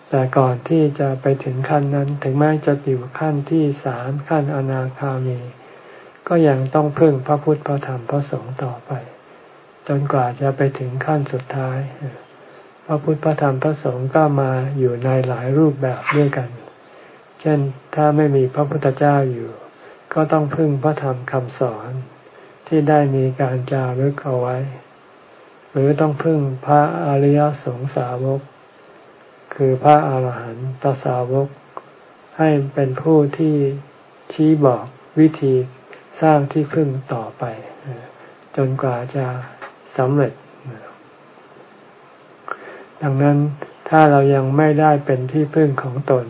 แต่ก่อนที่จะไปถึงขั้นนั้น ถึงแม้จะอยู่ขั้นที่สามขั้นอนาคามี ก็ยังต้องพึ่งพระพุทธพระธรรมพระสงฆ์ต่อไป จนกว่าจะไปถึงขั้นสุดท้าย พระพุทธพระธรรมพระสงฆ์ก็มาอยู่ในหลายรูปแบบด้วยกัน เช่นถ้าไม่มีพระพุทธเจ้าอยู่ ก็ต้องพึ่งพระธรรมคำสอน ที่ได้มีการจารึกเอาไว้ หรือต้องพึ่งพระอริยสงสาวก คือพระอาหารหันตสาวก ให้เป็นผู้ที่ชี้บอกวิธี สร้างที่พึ่งต่อไป จนกว่าจะสำเร็จ ดังนั้นถ้าเรายังไม่ได้เป็นที่พึ่งของตน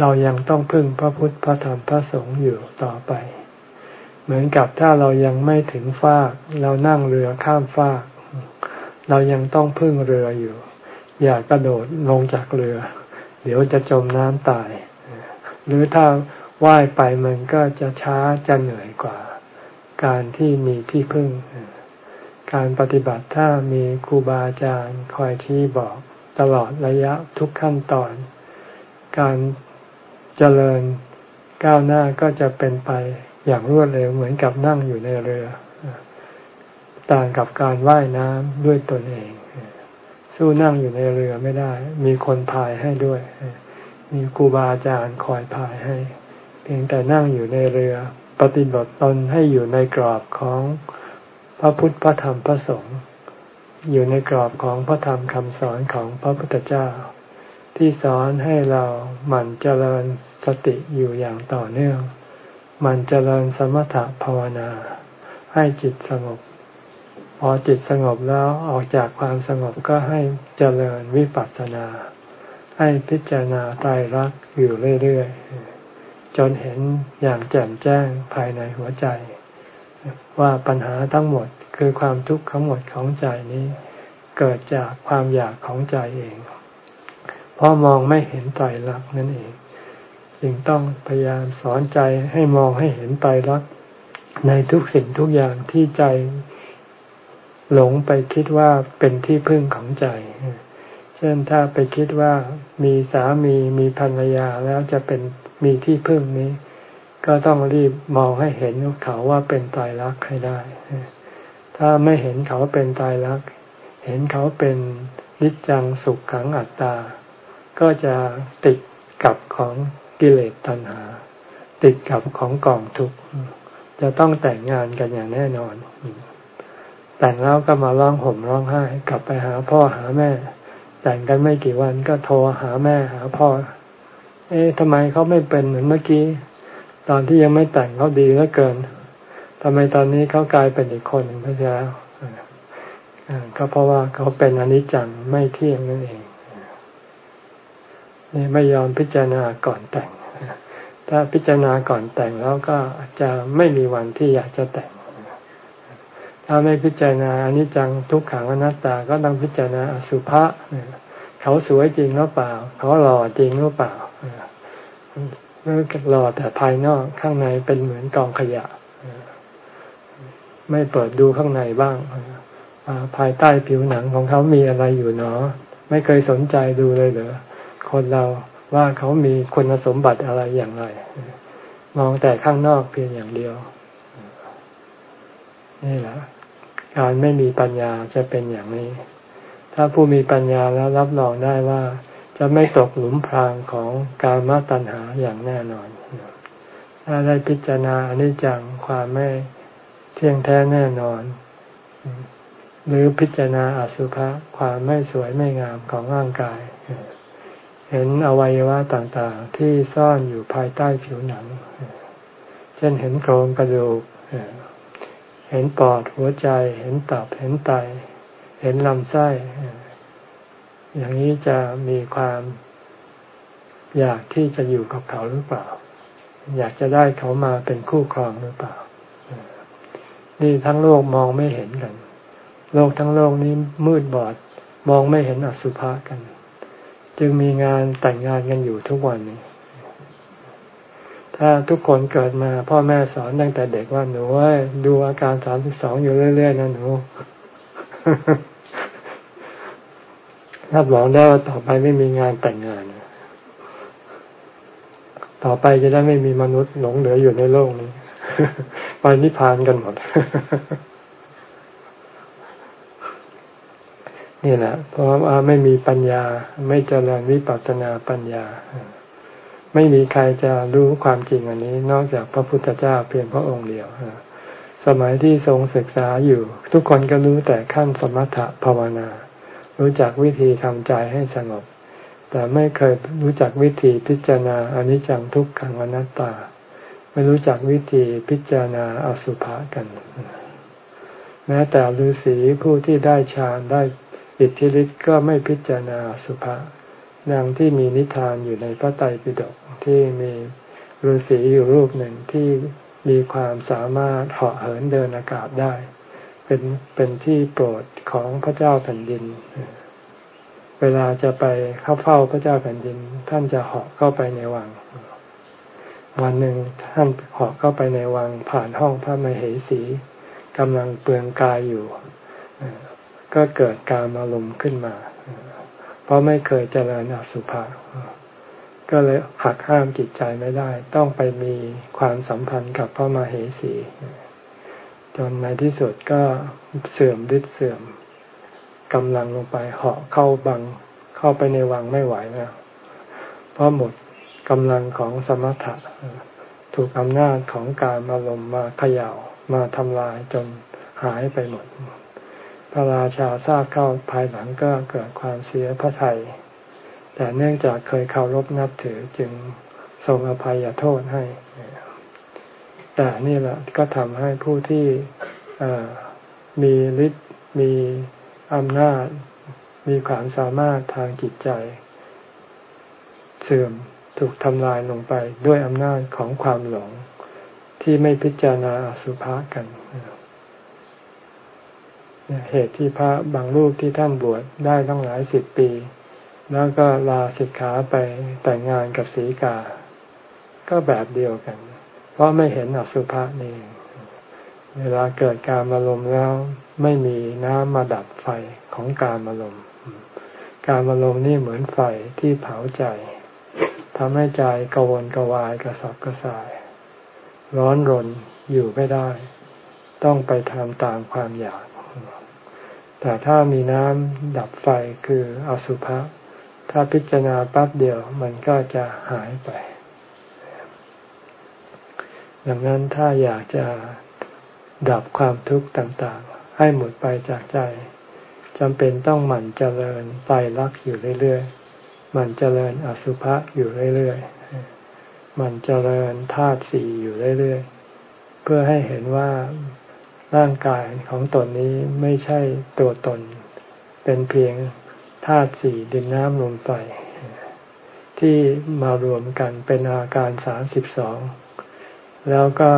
เรายังต้องพึ่งพระพุทธพระธรรมพระสงฆ์อยู่ต่อไป เหมือนกับถ้าเรายังไม่ถึงฟากเรานั่งเรือข้ามฟากเรายังต้องพึ่งเรืออยู่ อย่ากระโดดลงจากเรือ เดี๋ยวจะจมน้ำตาย หรือถ้า ว่ายไปมันก็จะช้าจะเหนื่อยกว่า การที่มีที่พึ่ง การปฏิบัติถ้ามีครูบาอาจารย์คอยชี้บอกตลอดระยะทุกขั้นตอน การเจริญก้าวหน้าก็จะเป็นไปอย่างรวดเร็วเหมือนกับนั่งอยู่ในเรือ ต่างกับการว่ายน้ำด้วยตนเอง สู้นั่งอยู่ในเรือไม่ได้ มีคนพายให้ด้วย มีครูบาอาจารย์คอยพายให้ พียงแต่นั่งอยู่ในเรือ ปฏิบัติตนให้อยู่ในกรอบของพระพุทธพระธรรมพระสงฆ์อยู่ในกรอบของพระธรรมคำสอนของพระพุทธเจ้า ที่สอนให้เราหมั่นเจริญสติอยู่อย่างต่อเนื่อง หมั่นเจริญสมถะภาวนา ให้จิตสงบ พอจิตสงบแล้วออกจากความสงบก็ให้เจริญวิปัสสนา ให้พิจารณาตายรักอยู่เรื่อยๆ จนเห็นอย่างแจ่มแจ้งภายในหัวใจ ว่าปัญหาทั้งหมดคือความทุกข์ทั้งหมดของใจนี้ เกิดจากความอยากของใจเอง เพราะมองไม่เห็นไตรลักษณ์นั่นเองจึงต้องพยายามสอนใจให้มองให้เห็นไตรลักษณ์ในทุกสิ่งทุกอย่างที่ใจหลงไปคิดว่าเป็นที่พึ่งของใจ เช่นถ้าไปคิดว่ามีสามีมีภรรยาแล้วจะเป็น มีที่พึ่งนี้ ก็ต้องรีบมองให้เห็นเขาว่าเป็นตายรักให้ได้ ถ้าไม่เห็นเขาเป็นตายรัก เห็นเขาเป็นนิจจังสุขขังอัตตา ก็จะติดกับของกิเลสตัณหา ติดกับของกองทุกข์จะต้องแต่งงานกันอย่างแน่นอน แต่งแล้วก็มาร้องห่มร้องไห้ กลับไปหาพ่อหาแม่ แต่งกันไม่กี่วันก็โทรหาแม่หาพ่อ เอ๊ะทำไมเขาไม่เป็นเหมือนเมื่อกี้ ตอนที่ยังไม่แต่งเขาดีเหลือเกินทำไมตอนนี้เขากลายเป็นอีกคนหนึ่งไปแล้วก็เพราะว่าเขาเป็นอนิจจังไม่เที่ยงนั่นเองนี่ไม่ยอมพิจารณาก่อนแต่ง ถ้าพิจารณาก่อนแต่งแล้วก็จะไม่มีวันที่อยากจะแต่ง ถ้าไม่พิจารณาอนิจจังทุกขังอนัตตา ก็ต้องพิจารณาอสุภะเขาสวยจริงหรือเปล่า เขาหล่อจริงหรือเปล่า หรือหล่อแต่ภายนอกข้างในเป็นเหมือนกองขยะ ไม่เปิดดูข้างในบ้าง ภายใต้ผิวหนังของเขามีอะไรอยู่เนาะไม่เคยสนใจดูเลยเหรอคนเราว่าเขามีคุณสมบัติอะไรอย่างไร มองแต่ข้างนอกเพียงอย่างเดียว นี่แหละการไม่มีปัญญาจะเป็นอย่างนี้ ถ้าผู้มีปัญญาแล้วรับรองได้ว่า จะไม่ตกหลุมพรางของการมาตัญหาอย่างแน่นอน ถ้าได้พิจารณาอนิจจังความไม่เที่ยงแท้แน่นอน หรือพิจารณาอสุภะความไม่สวยไม่งามของร่างกาย เห็นอวัยวะต่างๆ ที่ซ่อนอยู่ภายใต้ผิวหนัง เช่นเห็นโครงกระดูก เห็นปอดหัวใจ เห็นตับ เห็นไต เห็นลำไส้ อย่างนี้จะมีความอยากที่จะอยู่กับเขาหรือเปล่า อยากจะได้เขามาเป็นคู่ครองหรือเปล่า นี่ทั้งโลกมองไม่เห็นกัน โลกทั้งโลกนี้มืดบอดมองไม่เห็นอสุภะกัน จึงมีงานแต่งงานกันอยู่ทุกวันนี้ ถ้าทุกคนเกิดมา พ่อแม่สอนตั้งแต่เด็กว่าหนูดูอาการสามสิบสองอยู่เรื่อยๆนะหนู รับรองได้ว่าต่อไปไม่มีงานแต่งงาน ต่อไปจะได้ไม่มีมนุษย์หลงเหลืออยู่ในโลกนี้ ไปนิพพานกันหมด นี่แหละ เพราะว่าไม่มีปัญญา ไม่เจริญวิปัสสนาปัญญา ไม่มีใครจะรู้ความจริงอันนี้ นอกจากพระพุทธเจ้าเพียงพระองค์เดียวสมัยที่ทรงศึกษาอยู่ ทุกคนก็รู้แต่ขั้นสมถะภาวนา รู้จักวิธีทำใจให้สงบ แต่ไม่เคยรู้จักวิธีพิจารณาอนิจจังทุกขังอนัตตา ไม่รู้จักวิธีพิจารณาอสุภะกัน แม้แต่ฤาษีผู้ที่ได้ฌานได้อิทธิฤทธิ์ก็ไม่พิจารณาอสุภะดังที่มีนิทานอยู่ในพระไตรปิฎกที่มีฤาษีอยู่รูปหนึ่งที่มีความสามารถเหาะเหินเดินอากาศได้ เป็นเป็นที่โปรดของพระเจ้าแผ่นดิน เวลาจะไปเข้าเฝ้าพระเจ้าแผ่นดิน ท่านจะเหาะเข้าไปในวัง วันหนึ่งท่านเหาะเข้าไปในวังผ่านห้องพระมเหสีกำลังเปลืองกายอยู่ ก็เกิดการอารมณ์ขึ้นมา เพราะไม่เคยเจริญอสุภะก็เลยหักห้ามจิตใจไม่ได้ ต้องไปมีความสัมพันธ์กับพระมเหสี นในที่สุดก็เสื่อมฤทธิ์เสื่อมกำลังลงไปเหาะเข้าบังเข้าไปในวังไม่ไหวแล้วเพราะหมดกำลังของสมถะถูกอำนาจของการมาลมณ์มาเขย่ามาทำลายจนหายไปหมด พระราชาทราบเข้าภายหลังก็เกิดความเสียพระทัยแต่เนื่องจากเคยเคารพนับถือจึงทรงอภัยโทษให้ แต่นี่แหละก็ทำให้ผู้ที่มีฤทธิ์มีอำนาจ มีความสามารถทางจิตใจ เสื่อมถูกทำลายลงไปด้วยอำนาจของความหลง ที่ไม่พิจารณาอสุภะกันเหตุที่พระบางรูปที่ท่านบวชได้ตั้งหลายสิบปี แล้วก็ลาสิกขาไปแต่งงานกับศีกา ก็แบบเดียวกัน ราะไม่เห็นอสุภะนี่เวลาเกิดการมาลมแล้วไม่มีน้ำมาดับไฟของการมาลมการมาลมนี่เหมือนไฟที่เผาใจทำให้ใจกวนกวายกระสับกระส่าย ร้อนรนอยู่ไม่ได้ ต้องไปทำตามความอยาก แต่ถ้ามีน้ำดับไฟคืออสุภะถ้าพิจารณาปั๊บเดียวมันก็จะหายไป ดังนั้นถ้าอยากจะดับความทุกข์ต่างๆ ให้หมดไปจากใจจำเป็นต้องหมั่นเจริญไตรลักษณ์อยู่เรื่อยๆหมั่นเจริญอสุภะอยู่เรื่อยๆหมั่นเจริญธาตุสี่อยู่เรื่อยๆ เพื่อให้เห็นว่าร่างกายของตนนี้ไม่ใช่ตัวตน เป็นเพียงธาตุสี่ดินน้ำลมไฟที่มารวมกันเป็นอาการสามสิบสอง แล้วก็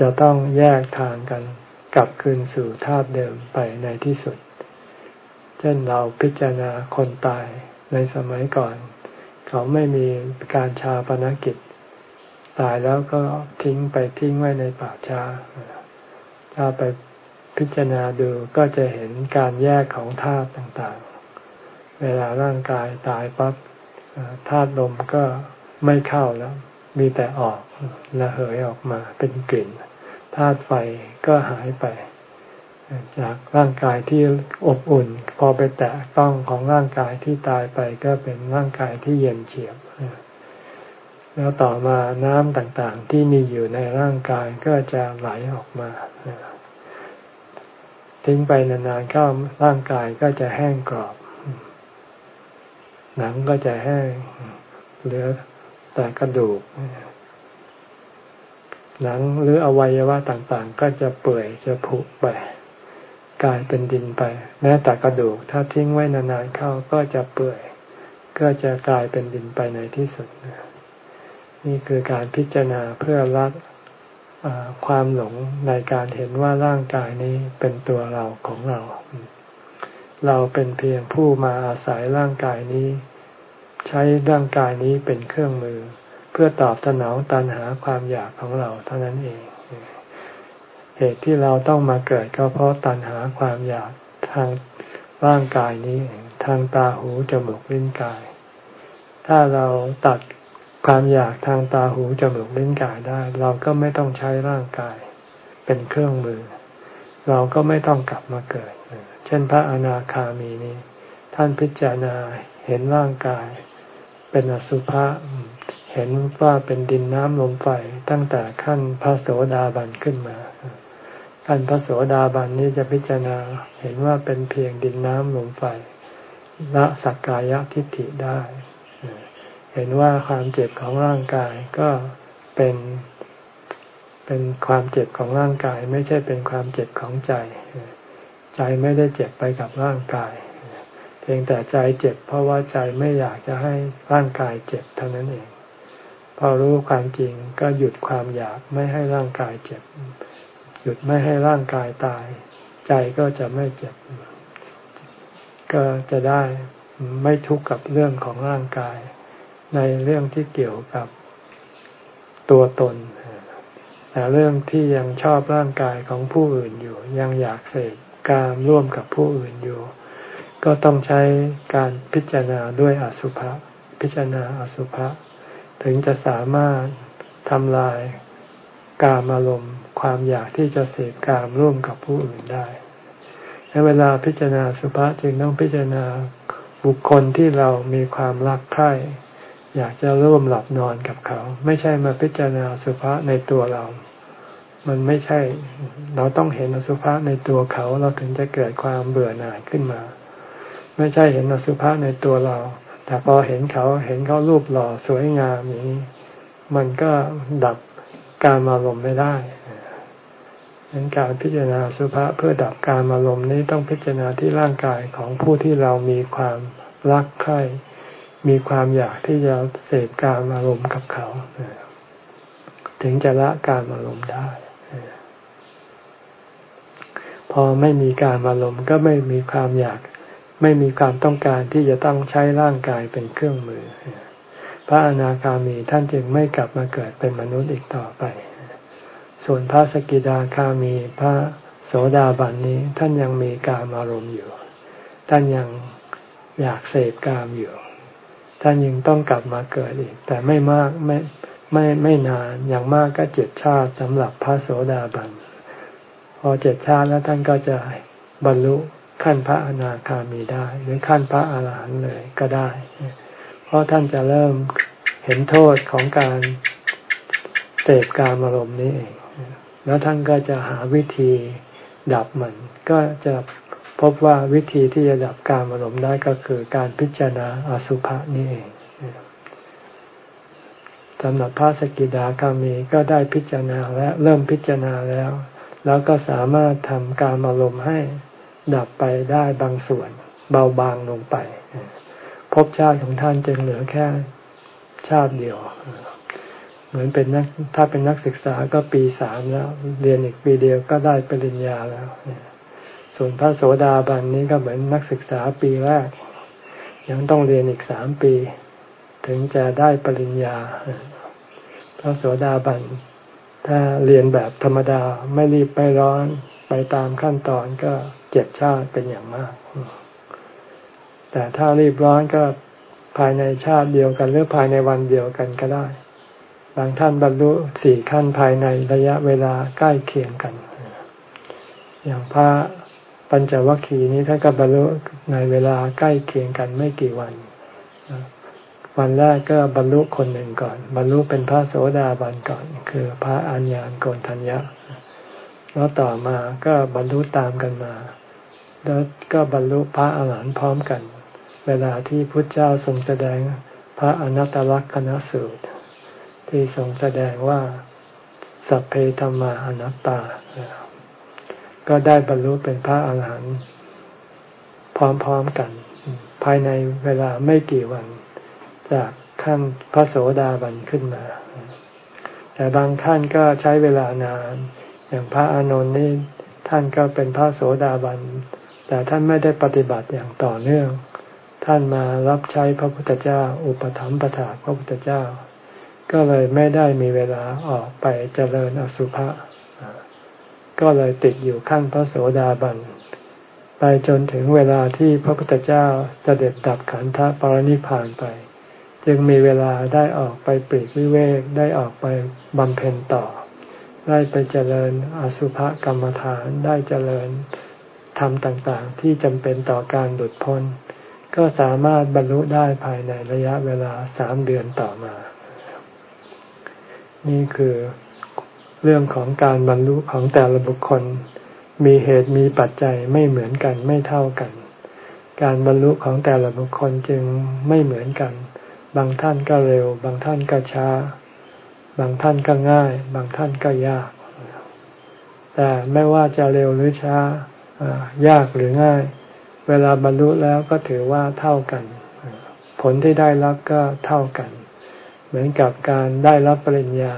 จะต้องแยกทางกันกลับคืนสู่ธาตุเดิมไปในที่สุด เช่นเราพิจารณาคนตายในสมัยก่อน เขาไม่มีการชาปนกิจ ตายแล้วก็ทิ้งไปทิ้งไว้ในป่าช้าถ้าไปพิจารณาดูก็จะเห็นการแยกของธาตุต่างๆ เวลาร่างกายตายปั๊บธาตุลมก็ไม่เข้าแล้ว มีแต่ออกระเหยออกมาเป็นกลิ่นธาตุไฟก็หายไป จากร่างกายที่อบอุ่น พอไปแตะต้องของร่างกายที่ตายไปก็เป็นร่างกายที่เย็นเฉียบแล้วต่อมาน้ำต่างๆ ที่มีอยู่ในร่างกายก็จะไหลออกมาทิ้งไปนานๆเข้าร่างกายก็จะแห้งกรอบ หนังก็จะแห้งเหลือ แต่กระดูก หนังหรืออวัยวะต่างๆ ก็จะเปื่อยจะผุไป กลายเป็นดินไป แม้แต่กระดูก ถ้าทิ้งไว้นานๆเข้าก็จะเปื่อย ก็จะกลายเป็นดินไปในที่สุด นี่คือการพิจารณาเพื่อรัดความหลงในการเห็นว่าร่างกายนี้เป็นตัวเราของเรา เราเป็นเพียงผู้มาอาศัยร่างกายนี้ ใช้ร่างกายนี้เป็นเครื่องมือ เพื่อตอบสนองตันหาความอยากของเราเท่านั้นเอง เหตุที่เราต้องมาเกิดก็เพราะตันหาความอยากทางร่างกายนี้ทางตาหูจมูกลิ้นกาย ถ้าเราตัดความอยากทางตาหูจมูกลิ้นกายได้ เราก็ไม่ต้องใช้ร่างกายเป็นเครื่องมือ เราก็ไม่ต้องกลับมาเกิด เช่นพระอนาคามีนี้ ท่านพิจารณาเห็นร่างกาย เป็นอสุภะเห็นว่าเป็นดินน้ำลมไฟตั้งแต่ขั้นพระโสดาบันขึ้นมาขั้นพระโสดาบันนี้จะพิจารณาเห็นว่าเป็นเพียงดินน้ำลมไฟละสักกายทิฏฐิได้ เห็นว่าความเจ็บของร่างกายก็เป็น เป็นความเจ็บของร่างกาย ไม่ใช่เป็นความเจ็บของใจ ใจไม่ได้เจ็บไปกับร่างกาย พียงแต่ใจเจ็บ เพราะว่าใจไม่อยากจะให้ร่างกายเจ็บเท่านั้นเอง พอรู้ความจริงก็หยุดความอยากไม่ให้ร่างกายเจ็บ หยุดไม่ให้ร่างกายตาย ใจก็จะไม่เจ็บ ก็จะได้ไม่ทุกข์กับเรื่องของร่างกาย ในเรื่องที่เกี่ยวกับตัวตนแต่เรื่องที่ยังชอบร่างกายของผู้อื่นอยู่ ยังอยากเสพการร่วมกับผู้อื่นอยู่ ก็ต้องใช้การพิจารณาด้วยอสุภะพิจารณาอสุภะถึงจะสามารถทำลายกามอารมณ์ความอยากที่จะเสพกามร่วมกับผู้อื่นได้ในเวลาพิจารณาสุภะจึงต้องพิจารณาบุคคลที่เรามีความรักใคร่อยากจะร่วมหลับนอนกับเขา ไม่ใช่มาพิจารณาสุภาษในตัวเรา มันไม่ใช่ เราต้องเห็นอสุภาษในตัวเขาเราถึงจะเกิดความเบื่อหน่ายขึ้นมา ไม่ใช่เห็นอสุภาษในตัวเรา แต่พอเห็นเขาเห็นเขารูปหล่อสวยงามอย่างนี้ มันก็ดับการอารมณ์ไม่ได้ดังนั้นการพิจารณาสุภาษเพื่อดับการอารมณ์นี้ต้องพิจารณาที่ร่างกายของผู้ที่เรามีความรักใคร่ มีความอยากที่จะเสพการอารมณ์กับเขา ถึงจะละการอารมณ์ได้ พอไม่มีการอารมณ์ก็ไม่มีความอยาก ไม่มีความต้องการที่จะต้องใช้ร่างกายเป็นเครื่องมือ พระอนาคามีท่านจึงไม่กลับมาเกิดเป็นมนุษย์อีกต่อไป ส่วนพระสกิดาคามีพระโสดาบันนี้ท่านยังมีการอารมณ์อยู่ ท่านยังอยากเสพกามอยู่ ท่านยังต้องกลับมาเกิดอีก แต่ไม่มากไม่ไม่ไม่นานอย่างมากก็เจ็ดชาติสำหรับพระโสดาบัน พอเจ็ดชาติแล้วท่านก็จะบรรลุ ขั้นพระอนาคามีได้ หรือขั้นพระอาหารหันต์เลยก็ได้ เพราะท่านจะเริ่มเห็นโทษของการเสพการอารมณ์นี้เอง แล้วท่านก็จะหาวิธีดับมัน ก็จะพบว่าวิธีที่จะดับการอารมณ์ได้ก็คือการพิจารณาอสุภะนี่เองสำหรับพระสกิดาคามีก็ได้พิจารณาและเริ่มพิจารณาแล้ว แล้วก็สามารถทำการอารมณ์ให้ ดับไปได้บางส่วน เบาบางลงไปภพชาติของท่านจึงเหลือแค่ชาติเดียวเหมือนเป็นนักถ้าเป็นนักศึกษาก็ปีสามแล้ว เรียนอีกปีเดียวก็ได้ปริญญาแล้วส่วนพระโสดาบันนี้ก็เหมือนนักศึกษาปีแรก ยังต้องเรียนอีกสามปี ถึงจะได้ปริญญาพระโสดาบันถ้าเรียนแบบธรรมดาไม่รีบไปร้อน ไปตามขั้นตอนก็เจ็ดชาติเป็นอย่างมาก แต่ถ้ารีบร้อนก็ภายในชาติเดียวกันหรือภายในวันเดียวกันก็ได้ บางท่านบรรลุสี่ขั้นภายในระยะเวลาใกล้เคียงกัน อย่างพระปัญจวัคคีย์นี้ท่านก็บรรลุในเวลาใกล้เคียงกันไม่กี่วัน วันแรกก็บรรลุคนหนึ่งก่อน บรรลุเป็นพระโสดาบันก่อน คือพระอัญญาณโกนทัญญะ แล้วต่อมาก็บรรลุตามกันมา แล้วก็บรรลุพระอาหารหันต์พร้อมกัน เวลาที่พุทธเจ้าทรงแสดงพระอนัตตลักษณสูตร ที่ทรงแสดงว่าสัพเพธรรมาอนัตตา ก็ได้บรรลุเป็นพระอาหารหันต์พร้อมๆกัน ภายในเวลาไม่กี่วัน จากขั้นพระโสดาบันขึ้นมา แต่บางท่านก็ใช้เวลานาน อย่างพระอานนท์นี่ท่านก็เป็นพระโสดาบัน แต่ท่านไม่ได้ปฏิบัติอย่างต่อเนื่อง ท่านมารับใช้พระพุทธเจ้า อุปถัมภะถาพระพุทธเจ้า ก็เลยไม่ได้มีเวลาออกไปเจริญอสุภะก็เลยติดอยู่ขั้นพระโสดาบันไปจนถึงเวลาที่พระพุทธเจ้าเสด็จดับขันธปรินิพานไป จึงมีเวลาได้ออกไปปรีกวิเวกได้ออกไปบำเพ็ญต่อ ได้ไปเจริญอสุภกรรมฐานได้เจริญทำต่างๆ ที่จำเป็นต่อการหลุดพ้น ก็สามารถบรรลุได้ภายในระยะเวลาสามเดือนต่อมา นี่คือเรื่องของการบรรลุของแต่ละบุคคล มีเหตุมีปัจจัยไม่เหมือนกันไม่เท่ากัน การบรรลุของแต่ละบุคคลจึงไม่เหมือนกัน บางท่านก็เร็ว บางท่านก็ช้า บางท่านก็ง่าย บางท่านก็ยาก แต่ไม่ว่าจะเร็วหรือช้า ยากหรือง่าย เวลาบรรลุแล้วก็ถือว่าเท่ากัน ผลที่ได้รับก็เท่ากัน เหมือนกับการได้รับปริญญา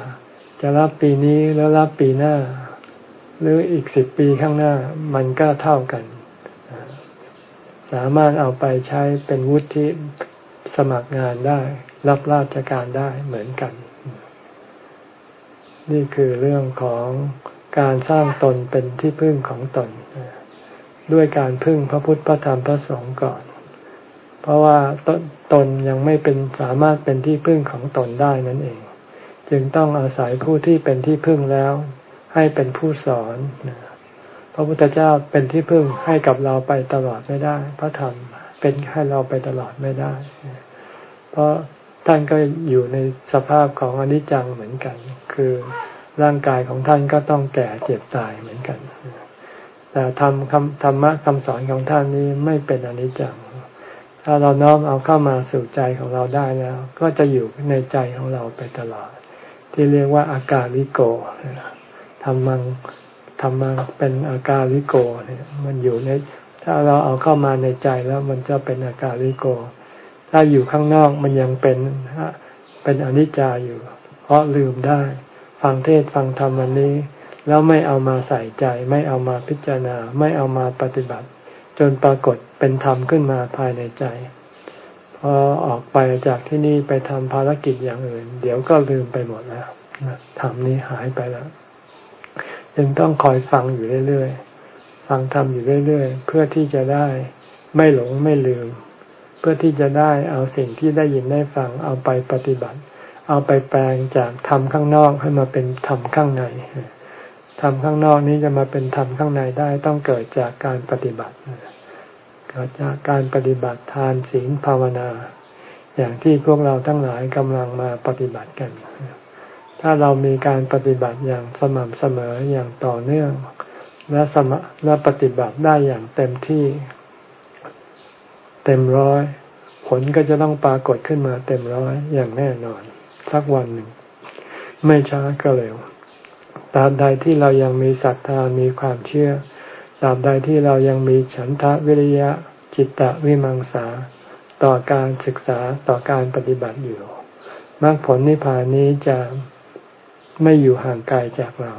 จะรับปีนี้แล้วรับปีหน้า หรืออีกสิบปีข้างหน้ามันก็เท่ากัน สามารถเอาไปใช้เป็นวุฒิสมัครงานได้ รับราชการได้เหมือนกัน นี่คือเรื่องของการสร้างตนเป็นที่พึ่งของตน ด้วยการพึ่งพระพุทธพระธรรมพระสงฆ์ก่อน เพราะว่าตตนยังไม่เป็นสามารถเป็นที่พึ่งของตนได้นั่นเอง จึงต้องอาศัยผู้ที่เป็นที่พึ่งแล้ว ให้เป็นผู้สอน พระพุทธเจ้าเป็นที่พึ่งให้กับเราไปตลอดไม่ได้ พระธรรมเป็นให้เราไปตลอดไม่ได้ เพราะท่านก็อยู่ในสภาพของอนิจจังเหมือนกัน คือร่างกายของท่านก็ต้องแก่เจ็บตายเหมือนกัน แต่ธรรมคำธรรมะคำสอนของท่านนี้ไม่เป็นอนิจจัง ถ้าเราน้อมเอาเข้ามาสู่ใจของเราได้แล้ว ก็จะอยู่ในใจของเราไปตลอด ที่เรียกว่าอาการลิโกธรรมังธรรมังเป็นอาการลิโกเนี่ยมันอยู่ใน ถ้าเราเอาเข้ามาในใจแล้วมันจะเป็นอาการลิโก ถ้าอยู่ข้างนอกมันยังเป็นเป็นอนิจจาอยู่ ราะลืมได้ ฟังเทศฟังธรรมวันนี้ แล้วไม่เอามาใส่ใจ ไม่เอามาพิจารณา ไม่เอามาปฏิบัติ จนปรากฏเป็นธรรมขึ้นมาภายในใจ พอออกไปจากที่นี่ไปทำภารกิจอย่างอื่น เดี๋ยวก็ลืมไปหมดแล้วธรรมนี้หายไปแล้วจึงต้องคอยฟังอยู่เรื่อยๆ ฟังธรรมอยู่เรื่อยๆ เพื่อที่จะได้ไม่หลงไม่ลืม เพื่อที่จะได้เอาสิ่งที่ได้ยินได้ฟังเอาไปปฏิบัติ เอาไปแปลงจากธรรมข้างนอกให้มาเป็นธรรมข้างในธรรมข้างนอกนี้จะมาเป็นธรรมข้างในได้ต้องเกิดจากการปฏิบัติเกิดจากการปฏิบัติทานศีลภาวนา อย่างที่พวกเราทั้งหลายกำลังมาปฏิบัติกัน ถ้าเรามีการปฏิบัติอย่างสม่ำเสมออย่างต่อเนื่อง และสมและปฏิบัติได้อย่างเต็มที่ เต็มร้อย ผลก็จะต้องปรากฏขึ้นมาเต็มร้อยอย่างแน่นอน สักวันหนึ่ง ไม่ช้าก็เร็วตราบใดที่เรายังมีศรัทธามีความเชื่อตราบใดที่เรายังมีฉันทะวิริยะ จิตตะวิมังสา ต่อการศึกษาต่อการปฏิบัติอยู่มรรคผลนิพพานนี้จะไม่อยู่ห่างไกลจากเรา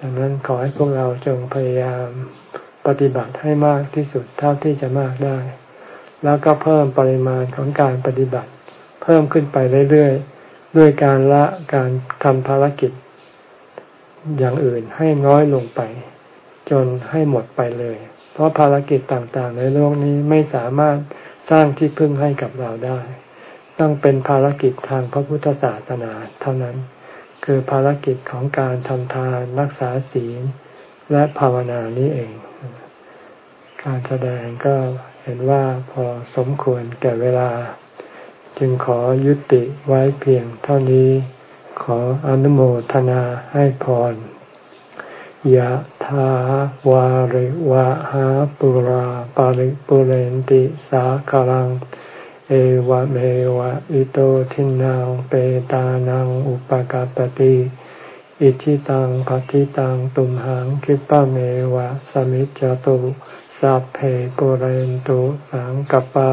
ดังนั้นขอให้พวกเราจงพยายามปฏิบัติให้มากที่สุดเท่าที่จะมากได้ แล้วก็เพิ่มปริมาณของการปฏิบัติ เพิ่มขึ้นไปเรื่อยๆ ด้วยการละการทำภารกิจ อย่างอื่นให้น้อยลงไป จนให้หมดไปเลย เพราะภารกิจต่างๆ ในโลกนี้ไม่สามารถสร้างที่พึ่งให้กับเราได้ ต้องเป็นภารกิจทางพระพุทธศาสนาเท่านั้น คือภารกิจของการทำทานรักษาศีลและภาวนานี้เอง การแสดงก็เห็นว่าพอสมควรแก่เวลา จึงขอยุติไว้เพียงเท่านี้ ขออนุโมทนาให้พรยะถาวาริวะหาปุราปาริปุเรนติสาคารัง เอวะเมวะอิโตทินังเปตานังอุปกาปติอิชิตังปฏิตังตุมหังคิปะเมวะสมิจจตุสัพเพปุเรนตุสังกปา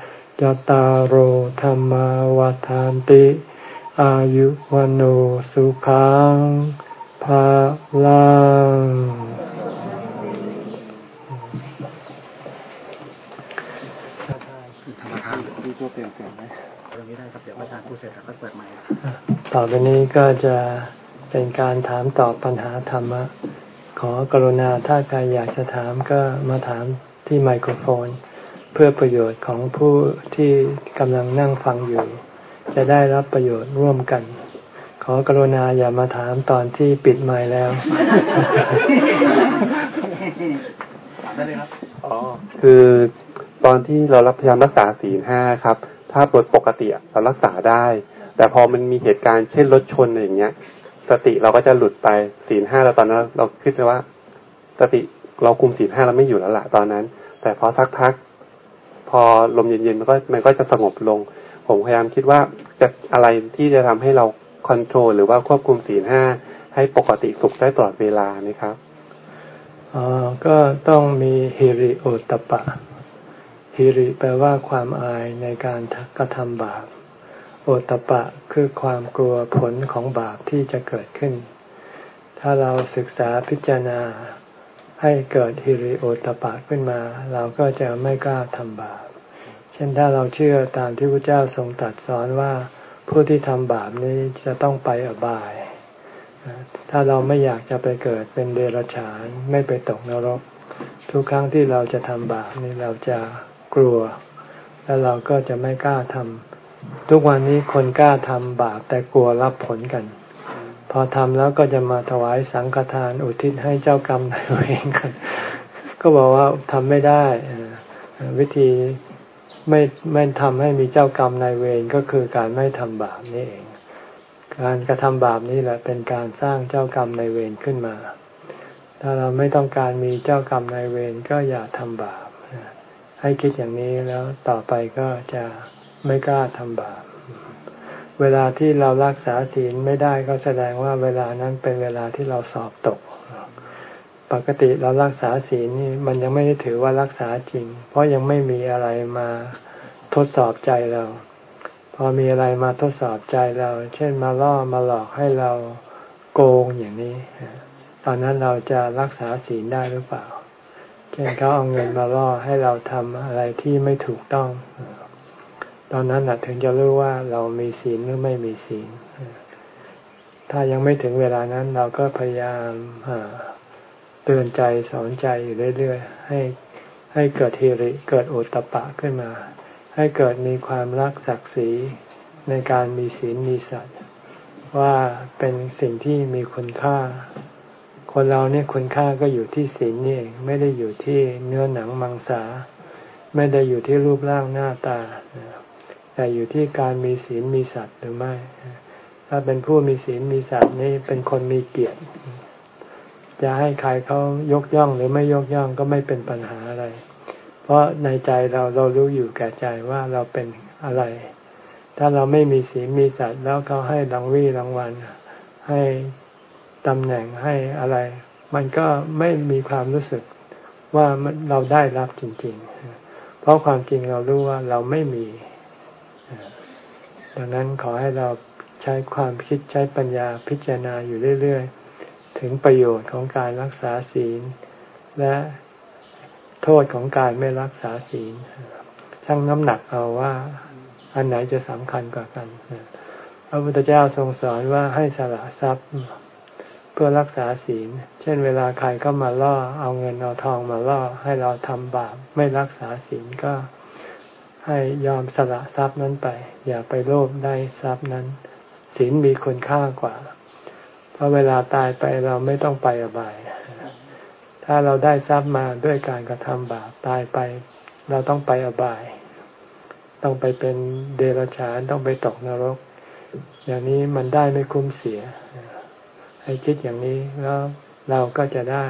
จตารโหธรรมวาทานติ อายุวันโอสุขังภาลังต่อไปนี้ก็จะเป็นการถามตอบปัญหาธรรมะ ขอกรุณาถ้าใครอยากจะถามก็มาถามที่ไมโครโฟน เพื่อประโยชน์ของผู้ที่กำลังนั่งฟังอยู่ จะได้รับประโยชน์ร่วมกัน ขอกรุณาอย่ามาถามตอนที่ปิดไมค์แล้วถามได้เลยครับคือตอนที่เรารับพยายามรักษาศีลห้าครับ ถ้าโดปกติเรารักษาได้ แต่พอมันมีเหตุการณ์เช่นรถชนอะไรอย่างเงี้ย สติเราก็จะหลุดไปศีลห้าเราตอนนั้น เราคิดว่า สติเราคุมศีลห้าเราไม่อยู่แล้วล่ะตอนนั้น แต่พอสักพัก พอลมเย็นๆมันก็มันก็จะสงบลง ผมพยายามคิดว่าจะอะไรที่จะทำให้เราคอนโทรลหรือว่าควบคุมศีห้าให้ปกติสุขได้ตลอดเวลานี่ครับอ๋อก็ต้องมีฮิริโอตปะฮิริแปลว่าความอายในการกระทำบาป โอตปะคือความกลัวผลของบาปที่จะเกิดขึ้น ถ้าเราศึกษาพิจารณา ให้เกิดฮิริโอตปะขึ้นมา เราก็จะไม่กล้าทำบาป เช่นถ้าเราเชื่อตามที่พระเจ้าทรงตรัสสอนว่าผู้ที่ทำบาปนี้จะต้องไปอบาย ถ้าเราไม่อยากจะไปเกิดเป็นเดรัจฉานไม่ไปตกนรก ทุกครั้งที่เราจะทำบาปนี่เราจะกลัว แล้วเราก็จะไม่กล้าทำทุกวันนี้คนกล้าทำบาปแต่กลัวรับผลกัน พอทำแล้วก็จะมาถวายสังฆทานอุทิศให้เจ้ากรรมนายเวรกันก็บอกว่าทำไม่ได้วิธีไม่ไม่ทำให้มีเจ้ากรรมนายเวรก็คือการไม่ทำบาปนี่เอง การกระทำบาปนี้แหละเป็นการสร้างเจ้ากรรมในเวรขึ้นมา ถ้าเราไม่ต้องการมีเจ้ากรรมในเวรก็อย่าทำบาปให้คิดอย่างนี้แล้วต่อไปก็จะไม่กล้าทำบาป เวลาที่เรารักษาศีลไม่ได้ก็แสดงว่าเวลานั้นเป็นเวลาที่เราสอบตก ปกติเรารักษาศีลนี่มันยังไม่ได้ถือว่ารักษาจริง เพราะยังไม่มีอะไรมาทดสอบใจเรา พอมีอะไรมาทดสอบใจเรา เช่นมาล่อมาหลอกให้เราโกงอย่างนี้ ตอนนั้นเราจะรักษาศีลได้หรือเปล่า เช่นเขาเอาเงินมาล่อให้เราทำอะไรที่ไม่ถูกต้อง ตอนนั้นถึงจะรู้ว่าเรามีศีลหรือไม่มีศีล ถ้ายังไม่ถึงเวลานั้นเราก็พยายามเตือนใจสอนใจอยู่เรื่อยๆให้ให้เกิดเฮริเกิดโอตตะปะขึ้นมา ให้เกิดมีความรักศักดิ์ศรีในการมีศีลมีสัตว์ว่าเป็นสิ่งที่มีคุณค่า คนเราเนี่ยคุณค่าก็อยู่ที่ศีลนี่เองไม่ได้อยู่ที่เนื้อหนังมังสา ไม่ได้อยู่ที่รูปร่างหน้าตา แต่อยู่ที่การมีศีลมีสัตว์หรือไม่ ถ้าเป็นผู้มีศีลมีสัตว์นี่เป็นคนมีเกียรติ จะให้ใครเขายกย่องหรือไม่ยกย่องก็ไม่เป็นปัญหาอะไร เพราะในใจเราเรารู้อยู่แก่ใจว่าเราเป็นอะไร ถ้าเราไม่มีศีลมีสัตว์แล้วเขาให้รางวีรางวัล ให้ตำแหน่งให้อะไร มันก็ไม่มีความรู้สึกว่าเราได้รับจริง ๆ เพราะความจริงเรารู้ว่าเราไม่มี ดังนั้นขอให้เราใช้ความคิดใช้ปัญญาพิจารณาอยู่เรื่อย ๆ ถึงประโยชน์ของการรักษาศีล และโทษของการไม่รักษาศีลชั่งน้ำหนักเอาว่าอันไหนจะสำคัญกว่ากันพระพุทธเจ้าทรงสอนว่าให้สละทรัพย์ เพื่อรักษาศีล เช่น เวลาใครเข้ามาล่อ เอาเงินเอาทองมาล่อ ให้เราทำบาปไม่รักษาศีลก็ ให้ยอมสละทรัพย์นั้นไป อย่าไปโลภได้ทรัพย์นั้น ศีลมีคุณค่ากว่า เพราะเวลาตายไปเราไม่ต้องไปอบาย ถ้าเราได้ทรัพย์มาด้วยการกระทำบาปตายไป เราต้องไปอบาย ต้องไปเป็นเดรัจฉานต้องไปตกนรก อย่างนี้มันได้ไม่คุ้มเสีย ให้คิดอย่างนี้แล้วเราก็จะได้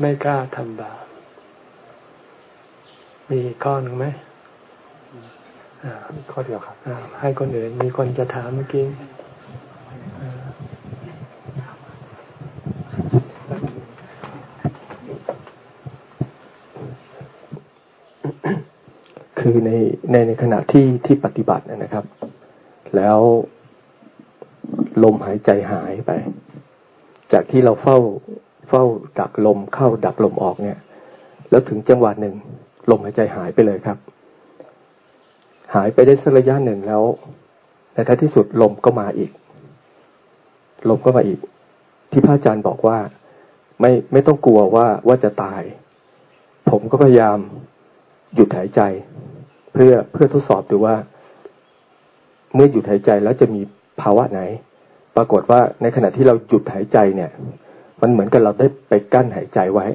ไม่กล้าทำบาปมีข้อหนึ่งไหม ข้อเดียวครับให้คนอื่นมีคนจะถามเมื่อกี้คือในในในขณะที่ที่ปฏิบัตินะครับ แล้วลมหายใจหายไป จากที่เราเฝ้าเฝ้าดักลมเข้าดักลมออกเนี่ย แล้วถึงจังหวะหนึ่งลมหายใจหายไปเลยครับ หายไปได้สักระยะหนึ่งแล้วในท้ายที่สุดลมก็มาอีก ลมก็มาอีก ที่พระอาจารย์บอกว่า ไม่ไม่ต้องกลัวว่าว่าจะตาย ผมก็พยายามหยุดหายใจ เพื่อเพื่อทดสอบดูว่า เมื่อหยุดหายใจแล้วจะมีภาวะไหน ปรากฏว่าในขณะที่เราหยุดหายใจเนี่ย มันเหมือนกับเราได้ไปกั้นหายใจไว้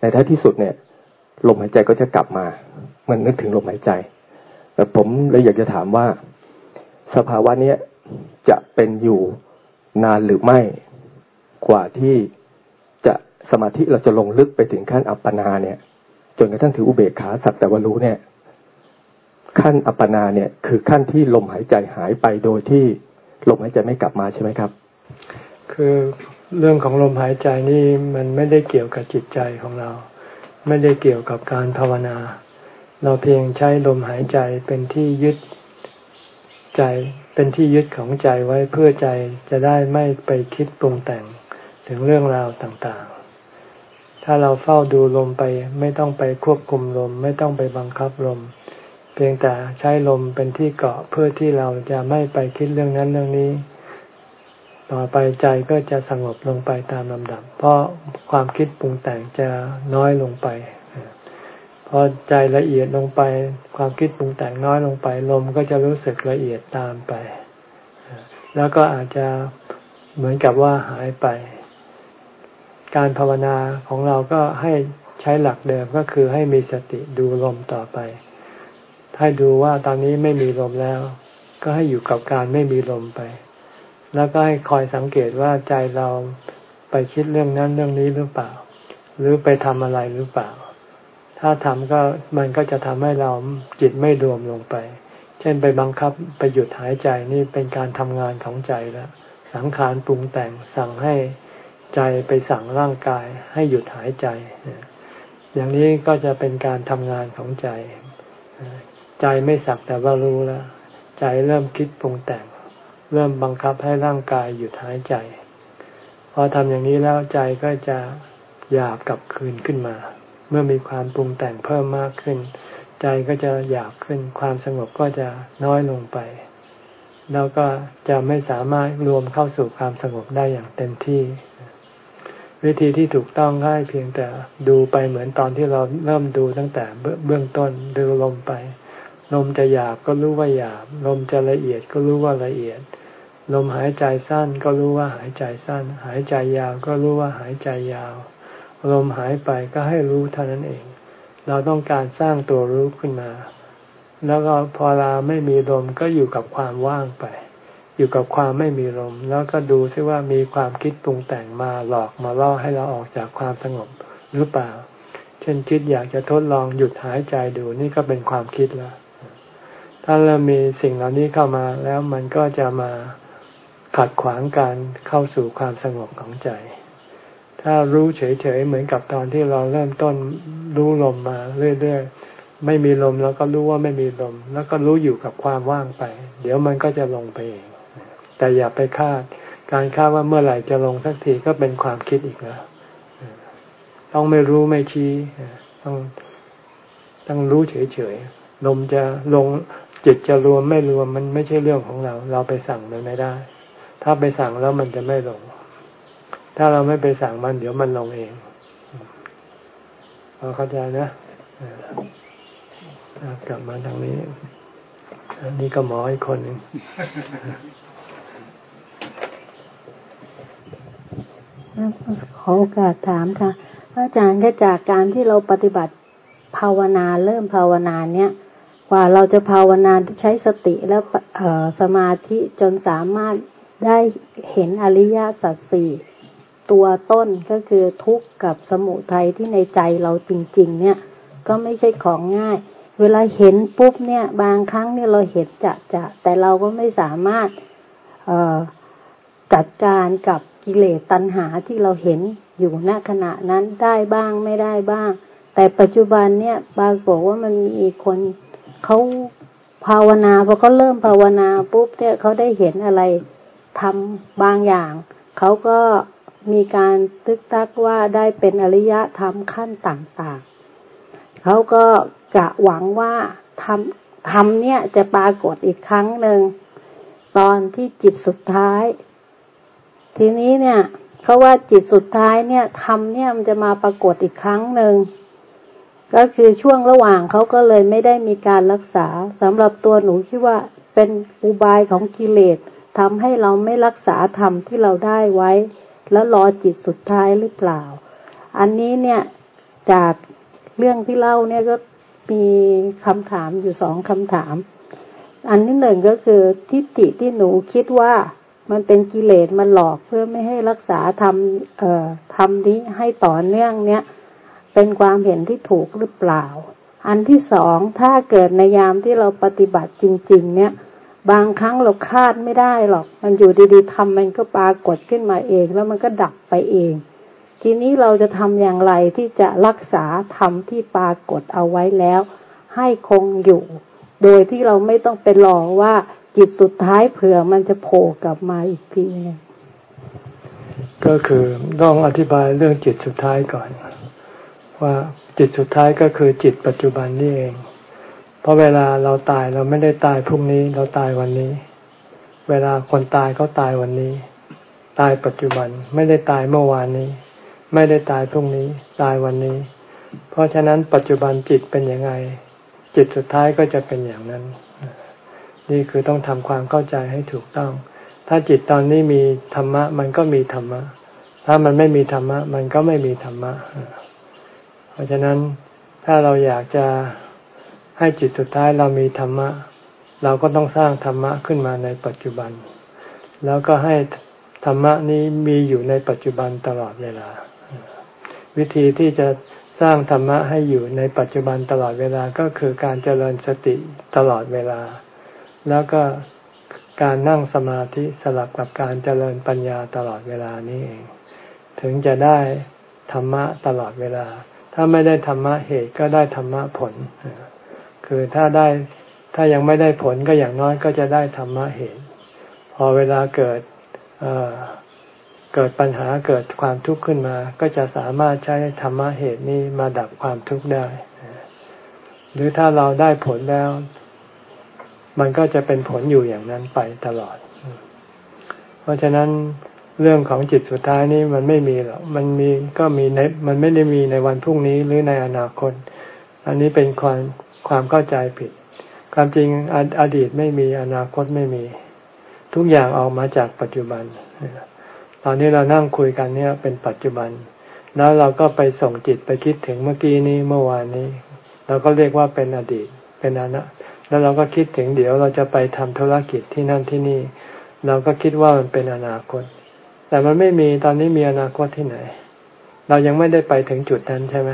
ในท้ายที่สุดเนี่ย ลมหายใจก็จะกลับมา มันนึกถึงลมหายใจ ผมเลยอยากจะถามว่า สภาวะนี้จะเป็นอยู่นานหรือไม่ กว่าที่จะสมาธิเราจะลงลึกไปถึงขั้นอัปปนาเนี่ย จนกระทั่งถึงอุเบกขาสักแต่ว่ารู้เนี่ย ขั้นอัปปนาเนี่ย คือขั้นที่ลมหายใจหายไปโดยที่ลมหายใจไม่กลับมาใช่ไหมครับ คือเรื่องของลมหายใจนี่มันไม่ได้เกี่ยวกับจิตใจของเรา ไม่ได้เกี่ยวกับการภาวนา เราเพียงใช้ลมหายใจเป็นที่ยึดใจเป็นที่ยึดของใจไว้เพื่อใจจะได้ไม่ไปคิดปรุงแต่งถึงเรื่องราวต่างๆ ถ้าเราเฝ้าดูลมไปไม่ต้องไปควบคุมลม ไม่ต้องไปบังคับลม เพียงแต่ใช้ลมเป็นที่เกาะเพื่อที่เราจะไม่ไปคิดเรื่องนั้นเรื่องนี้ ต่อไปใจก็จะสงบลงไปตามลำดับ เพราะความคิดปรุงแต่งจะน้อยลงไป อใจละเอียดลงไป ความคิดปรุงแต่งน้อยลงไป ลมก็จะรู้สึกละเอียดตามไป แล้วก็อาจจะเหมือนกับว่าหายไป การภาวนาของเราก็ให้ใช้หลักเดิมก็คือให้มีสติดูลมต่อไป ถ้าดูว่าตอนนี้ไม่มีลมแล้ว ก็ให้อยู่กับการไม่มีลมไป แล้วก็ให้คอยสังเกตว่าใจเราไปคิดเรื่องนั้นเรื่องนี้หรือเปล่า หรือไปทำอะไรหรือเปล่า ถ้าทำก็มันก็จะทำให้เราจิตไม่รวมลงไป เช่นไปบังคับไปหยุดหายใจนี่เป็นการทำงานของใจแล้ว สังขารปรุงแต่งสั่งให้ใจไปสั่งร่างกายให้หยุดหายใจ อย่างนี้ก็จะเป็นการทำงานของใจ ใจไม่สักแต่ว่ารู้แล้ว ใจเริ่มคิดปรุงแต่ง เริ่มบังคับให้ร่างกายหยุดหายใจ พอทำอย่างนี้แล้วใจก็จะหยาบกลับคืนขึ้นมา เมื่อมีความปรุงแต่งเพิ่มมากขึ้น ใจก็จะอยากขึ้น ความสงบก็จะน้อยลงไป แล้วก็จะไม่สามารถรวมเข้าสู่ความสงบได้อย่างเต็มที่ วิธีที่ถูกต้องง่ายเพียงแต่ดูไปเหมือนตอนที่เราเริ่มดูตั้งแต่เบื้องต้นดูลมไป ลมจะหยาบก็รู้ว่าหยาบ ลมจะละเอียดก็รู้ว่าละเอียดลมหายใจสั้นก็รู้ว่าหายใจสั้น หายใจยาวก็รู้ว่าหายใจยาว ลมหายไปก็ให้รู้เท่านั้นเอง เราต้องการสร้างตัวรู้ขึ้นมา แล้วก็พอเราไม่มีลมก็อยู่กับความว่างไป อยู่กับความไม่มีลม แล้วก็ดูซิว่ามีความคิดปรุงแต่งมาหลอกมาล่อให้เราออกจากความสงบหรือเปล่า เช่นคิดอยากจะทดลองหยุดหายใจดูนี่ก็เป็นความคิดแล้วถ้าเรามีสิ่งเหล่านี้เข้ามาแล้วมันก็จะมาขัดขวางการเข้าสู่ความสงบของใจ ถ้ารู้เฉยๆเหมือนกับตอนที่เราเริ่มต้นรู้ลมมาเรื่อยๆไม่มีลมแล้วก็รู้ว่าไม่มีลม แล้วก็รู้อยู่กับความว่างไป เดี๋ยวมันก็จะลงไปเองแต่อย่าไปคาด การคาดว่าเมื่อไหร่จะลงสักทีก็เป็นความคิดอีกแล้วต้องไม่รู้ไม่ชี้ต้องต้องรู้เฉยๆลมจะลงจิตจะรวมไม่รวมมันไม่ใช่เรื่องของเรา เราไปสั่งมันไม่ได้ ถ้าไปสั่งแล้วมันจะไม่ลง ถ้าเราไม่ไปสั่งมัน เดี๋ยวมันลงเองพอเข้าใจนะกลับมาทางนี้ อันนี้ก็หมออีกคนหนึ่งขอโอกาสถามค่ะอาจารย์ก็จากการที่เราปฏิบัติภาวนาเริ่มภาวนาเนี้ยกว่าเราจะภาวนาใช้สติแล้วสมาธิจนสามารถได้เห็นอริยสัจสี่ ตัวต้นก็คือทุกข์กับสมุทัยที่ในใจเราจริง ๆ เนี่ย ก็ไม่ใช่ของง่าย เวลาเห็นปุ๊บเนี่ย บางครั้งเนี่ยเราเห็นจะจะแต่เราก็ไม่สามารถจัดการกับกิเลสตัณหาที่เราเห็นอยู่ณขณะนั้นได้บ้างไม่ได้บ้าง แต่ปัจจุบันเนี่ยบางบอกว่ามันมีคนเขาภาวนาพอเขาเริ่มภาวนาปุ๊บเนี่ยเขาได้เห็นอะไรทำบางอย่างเขาก็ มีการตึกตักว่าได้เป็นอริยธรรมขั้นต่างๆ เขาก็กะหวังว่าทำทำเนี่ยจะปรากฏอีกครั้งหนึ่ง ตอนที่จิตสุดท้าย ทีนี้เนี่ยเพราะว่าจิตสุดท้ายเนี่ยทำเนี่ยมันจะมาปรากฏอีกครั้งหนึ่งก็คือช่วงระหว่างเขาก็เลยไม่ได้มีการรักษาสำหรับตัวหนูคิดว่าเป็นอุบายของกิเลสทำให้เราไม่รักษาธรรมที่เราได้ไว้ แล้วรอจิตสุดท้ายหรือเปล่า อันนี้เนี่ยจากเรื่องที่เล่าเนี่ยก็มีคำถามอยู่สองคำถาม อันที่หนึ่งก็คือทิฏฐิที่หนูคิดว่ามันเป็นกิเลสมันหลอกเพื่อไม่ให้รักษาทำเอ่อทำนี้ให้ต่อเนื่องเนี่ย เป็นความเห็นที่ถูกหรือเปล่า อันที่สองถ้าเกิดในยามที่เราปฏิบัติจริง ๆ เนี่ย บางครั้งเราคาดไม่ได้หรอก มันอยู่ดีๆทำมันก็ปรากฏขึ้นมาเอง แล้วมันก็ดับไปเอง ทีนี้เราจะทำอย่างไรที่จะรักษาธรรมที่ปรากฏเอาไว้แล้ว ให้คงอยู่ โดยที่เราไม่ต้องไปรอว่าจิตสุดท้ายเผื่อมันจะโผล่กลับมาอีกทีนึงก็คือต้องอธิบายเรื่องจิตสุดท้ายก่อน ว่าจิตสุดท้ายก็คือจิตปัจจุบันนี่เอง เพราะเวลาเราตายเราไม่ได้ตายพรุ่งนี้เราตายวันนี้ เวลาคนตายเขาตายวันนี้ ตายปัจจุบันไม่ได้ตายเมื่อวานนี้ ไม่ได้ตายพรุ่งนี้ ตายวันนี้ เพราะฉะนั้นปัจจุบันจิตเป็นยังไง จิตสุดท้ายก็จะเป็นอย่างนั้น นี่คือต้องทำความเข้าใจให้ถูกต้อง ถ้าจิตตอนนี้มีธรรมะ มันก็มีธรรมะ ถ้ามันไม่มีธรรมะ มันก็ไม่มีธรรมะ เพราะฉะนั้นถ้าเราอยากจะ ให้จิตสุดท้ายเรามีธรรมะ เราก็ต้องสร้างธรรมะขึ้นมาในปัจจุบัน แล้วก็ให้ธรรมะนี้มีอยู่ในปัจจุบันตลอดเวลา วิธีที่จะสร้างธรรมะให้อยู่ในปัจจุบันตลอดเวลาก็คือการเจริญสติตลอดเวลา แล้วก็การนั่งสมาธิสลับกับการเจริญปัญญาตลอดเวลานี้เอง ถึงจะได้ธรรมะตลอดเวลา ถ้าไม่ได้ธรรมะเหตุก็ได้ธรรมะผล คือถ้าได้ถ้ายังไม่ได้ผลก็อย่างน้อยก็จะได้ธรรมะเหตุ พอเวลาเกิดเเกิดปัญหาเกิดความทุกข์ขึ้นมา ก็จะสามารถใช้ธรรมะเหตุนี้มาดับความทุกข์ได้ หรือถ้าเราได้ผลแล้ว มันก็จะเป็นผลอยู่อย่างนั้นไปตลอด เพราะฉะนั้นเรื่องของจิตสุดท้ายนี้มันไม่มีหรอก มันมีก็มีในมันไม่ได้มีในวันพรุ่งนี้หรือในอนาคต อันนี้เป็นความ ความเข้าใจผิด ความจริงออดีตไม่มีอนาคตไม่มี ทุกอย่างออกมาจากปัจจุบัน ตอนนี้เรานั่งคุยกันเนี่ยเป็นปัจจุบัน แล้วเราก็ไปส่งจิตไปคิดถึงเมื่อกี้นี้เมื่อวานนี้ เราก็เรียกว่าเป็นอดีตเป็นอนาแล้วเราก็คิดถึงเดี๋ยวเราจะไปทำธุรกิจที่นั่นที่นี่ เราก็คิดว่ามันเป็นอนาคต แต่มันไม่มีตอนนี้มีอนาคตที่ไหน เรายังไม่ได้ไปถึงจุดนั้นใช่ไหม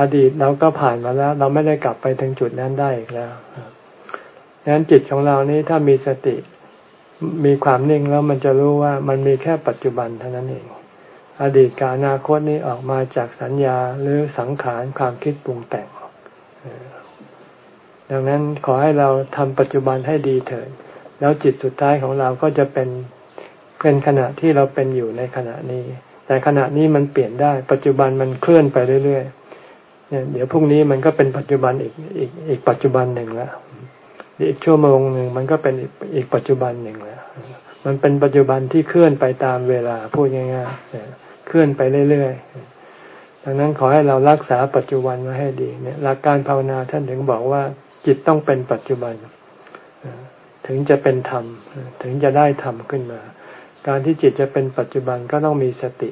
อดีตเราก็ผ่านมาแล้ว เราไม่ได้กลับไปถึงจุดนั้นได้อีกแล้วดังนั้นจิตของเรานี้ถ้ามีสติมีความนิ่งแล้วมันจะรู้ว่ามันมีแค่ปัจจุบันเท่านั้นเอง อดีตกับอนาคตนี้ออกมาจากสัญญาหรือสังขารความคิดปรุงแต่ง ดังนั้นขอให้เราทำปัจจุบันให้ดีเถิด แล้วจิตสุดท้ายของเราก็จะเป็นเป็นขณะที่เราเป็นอยู่ในขณะนี้ แต่ขณะนี้มันเปลี่ยนได้ ปัจจุบันมันเคลื่อนไปเรื่อยๆ เนี่ยเดี๋ยวพรุ่งนี้มันก็เป็นปัจจุบันอีกอีกอีกปัจจุบันหนึ่งแล้วอีกชั่วโมงหนึ่งมันก็เป็นอีกปัจจุบันหนึ่งแล้วมันเป็นปัจจุบันที่เคลื่อนไปตามเวลาพูดง่ายๆเคลื่อนไปเรื่อยๆดังนั้นขอให้เรารักษาปัจจุบันไว้ให้ดีเนี่ยหลักการภาวนาท่านถึงบอกว่าจิตต้องเป็นปัจจุบันถึงจะเป็นธรรม ถึงจะได้ธรรมขึ้นมา การที่จิตจะเป็นปัจจุบันก็ต้องมีสติ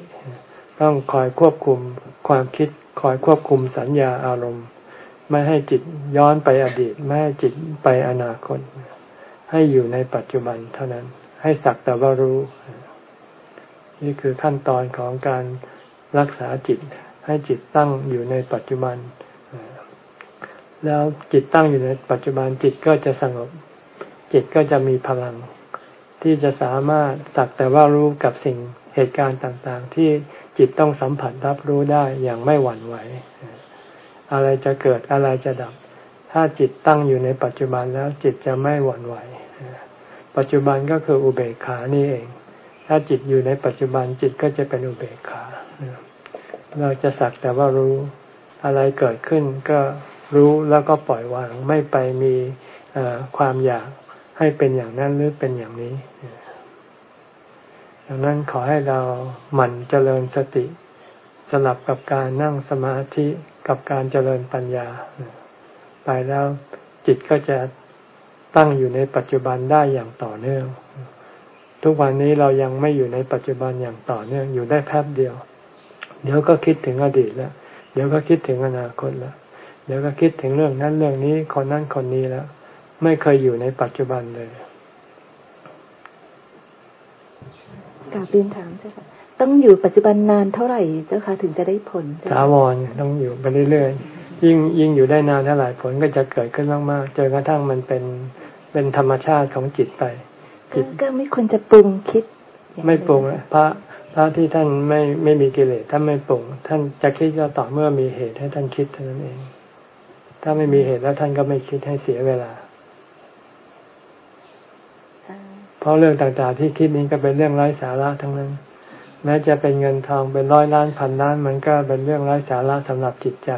ต้องคอยควบคุมความคิด คอยควบคุมสัญญาอารมณ์ ไม่ให้จิตย้อนไปอดีต ไม่ให้จิตไปอนาคต ให้อยู่ในปัจจุบันเท่านั้น ให้สักแต่ว่ารู้ นี่คือขั้นตอนของการรักษาจิต ให้จิตตั้งอยู่ในปัจจุบัน แล้วจิตตั้งอยู่ในปัจจุบันจิตก็จะสงบ จิตก็จะมีพลังที่จะสามารถสักแต่ว่ารู้กับสิ่งเหตุการณ์ต่างๆ ที่ จิตต้องสัมผัสรับรู้ได้อย่างไม่หวั่นไหว อะไรจะเกิดอะไรจะดับ ถ้าจิตตั้งอยู่ในปัจจุบันแล้วจิตจะไม่หวั่นไหว ปัจจุบันก็คืออุเบกขานี่เอง ถ้าจิตอยู่ในปัจจุบันจิตก็จะเป็นอุเบกขา เราจะสักแต่ว่ารู้อะไรเกิดขึ้นก็รู้แล้วก็ปล่อยวางไม่ไปมีความอยากให้เป็นอย่างนั้นหรือเป็นอย่างนี้ ดังนั้นขอให้เราหมั่นเจริญสติ สลับกับการนั่งสมาธิกับการเจริญปัญญา ไปแล้วจิตก็จะตั้งอยู่ในปัจจุบันได้อย่างต่อเนื่อง ทุกวันนี้เรายังไม่อยู่ในปัจจุบันอย่างต่อเนื่องอยู่ได้แป๊บเดียว เดี๋ยวก็คิดถึงอดีตแล้วเดี๋ยวก็คิดถึงอนาคตแล้วเดี๋ยวก็คิดถึงเรื่องนั้นเรื่องนี้คนนั้นคนนี้แล้ว ไม่เคยอยู่ในปัจจุบันเลย กาบเรียนถามใช่ค่ะ ต้องอยู่ปัจจุบันนานเท่าไหร่เจ้าคะถึงจะได้ผลถาวรต้องอยู่ไปเรื่อยๆยิ่งยิ่งอยู่ได้นานเท่าไหร่ผลก็จะเกิดขึ้นมากๆจนกระทั่งมันเป็นเป็นธรรมชาติของจิตไปจิตก็ไม่ควรจะปรุงคิด ไม่ปรุงพระพระที่ท่านไม่ไม่มีกิเลสท่านไม่ปรุงท่านจะคิดก็ต่อเมื่อมีเหตุให้ท่านคิดเท่านั้นเอง ถ้าไม่มีเหตุแล้วท่านก็ไม่คิดให้เสียเวลา เพราะเรื่องต่างๆที่คิดนี้ก็เป็นเรื่องไร้สาระทั้งนั้น แม้จะเป็นเงินทองเป็นร้อยล้านพันล้าน มันก็เป็นเรื่องไร้สาระสำหรับจิตใจ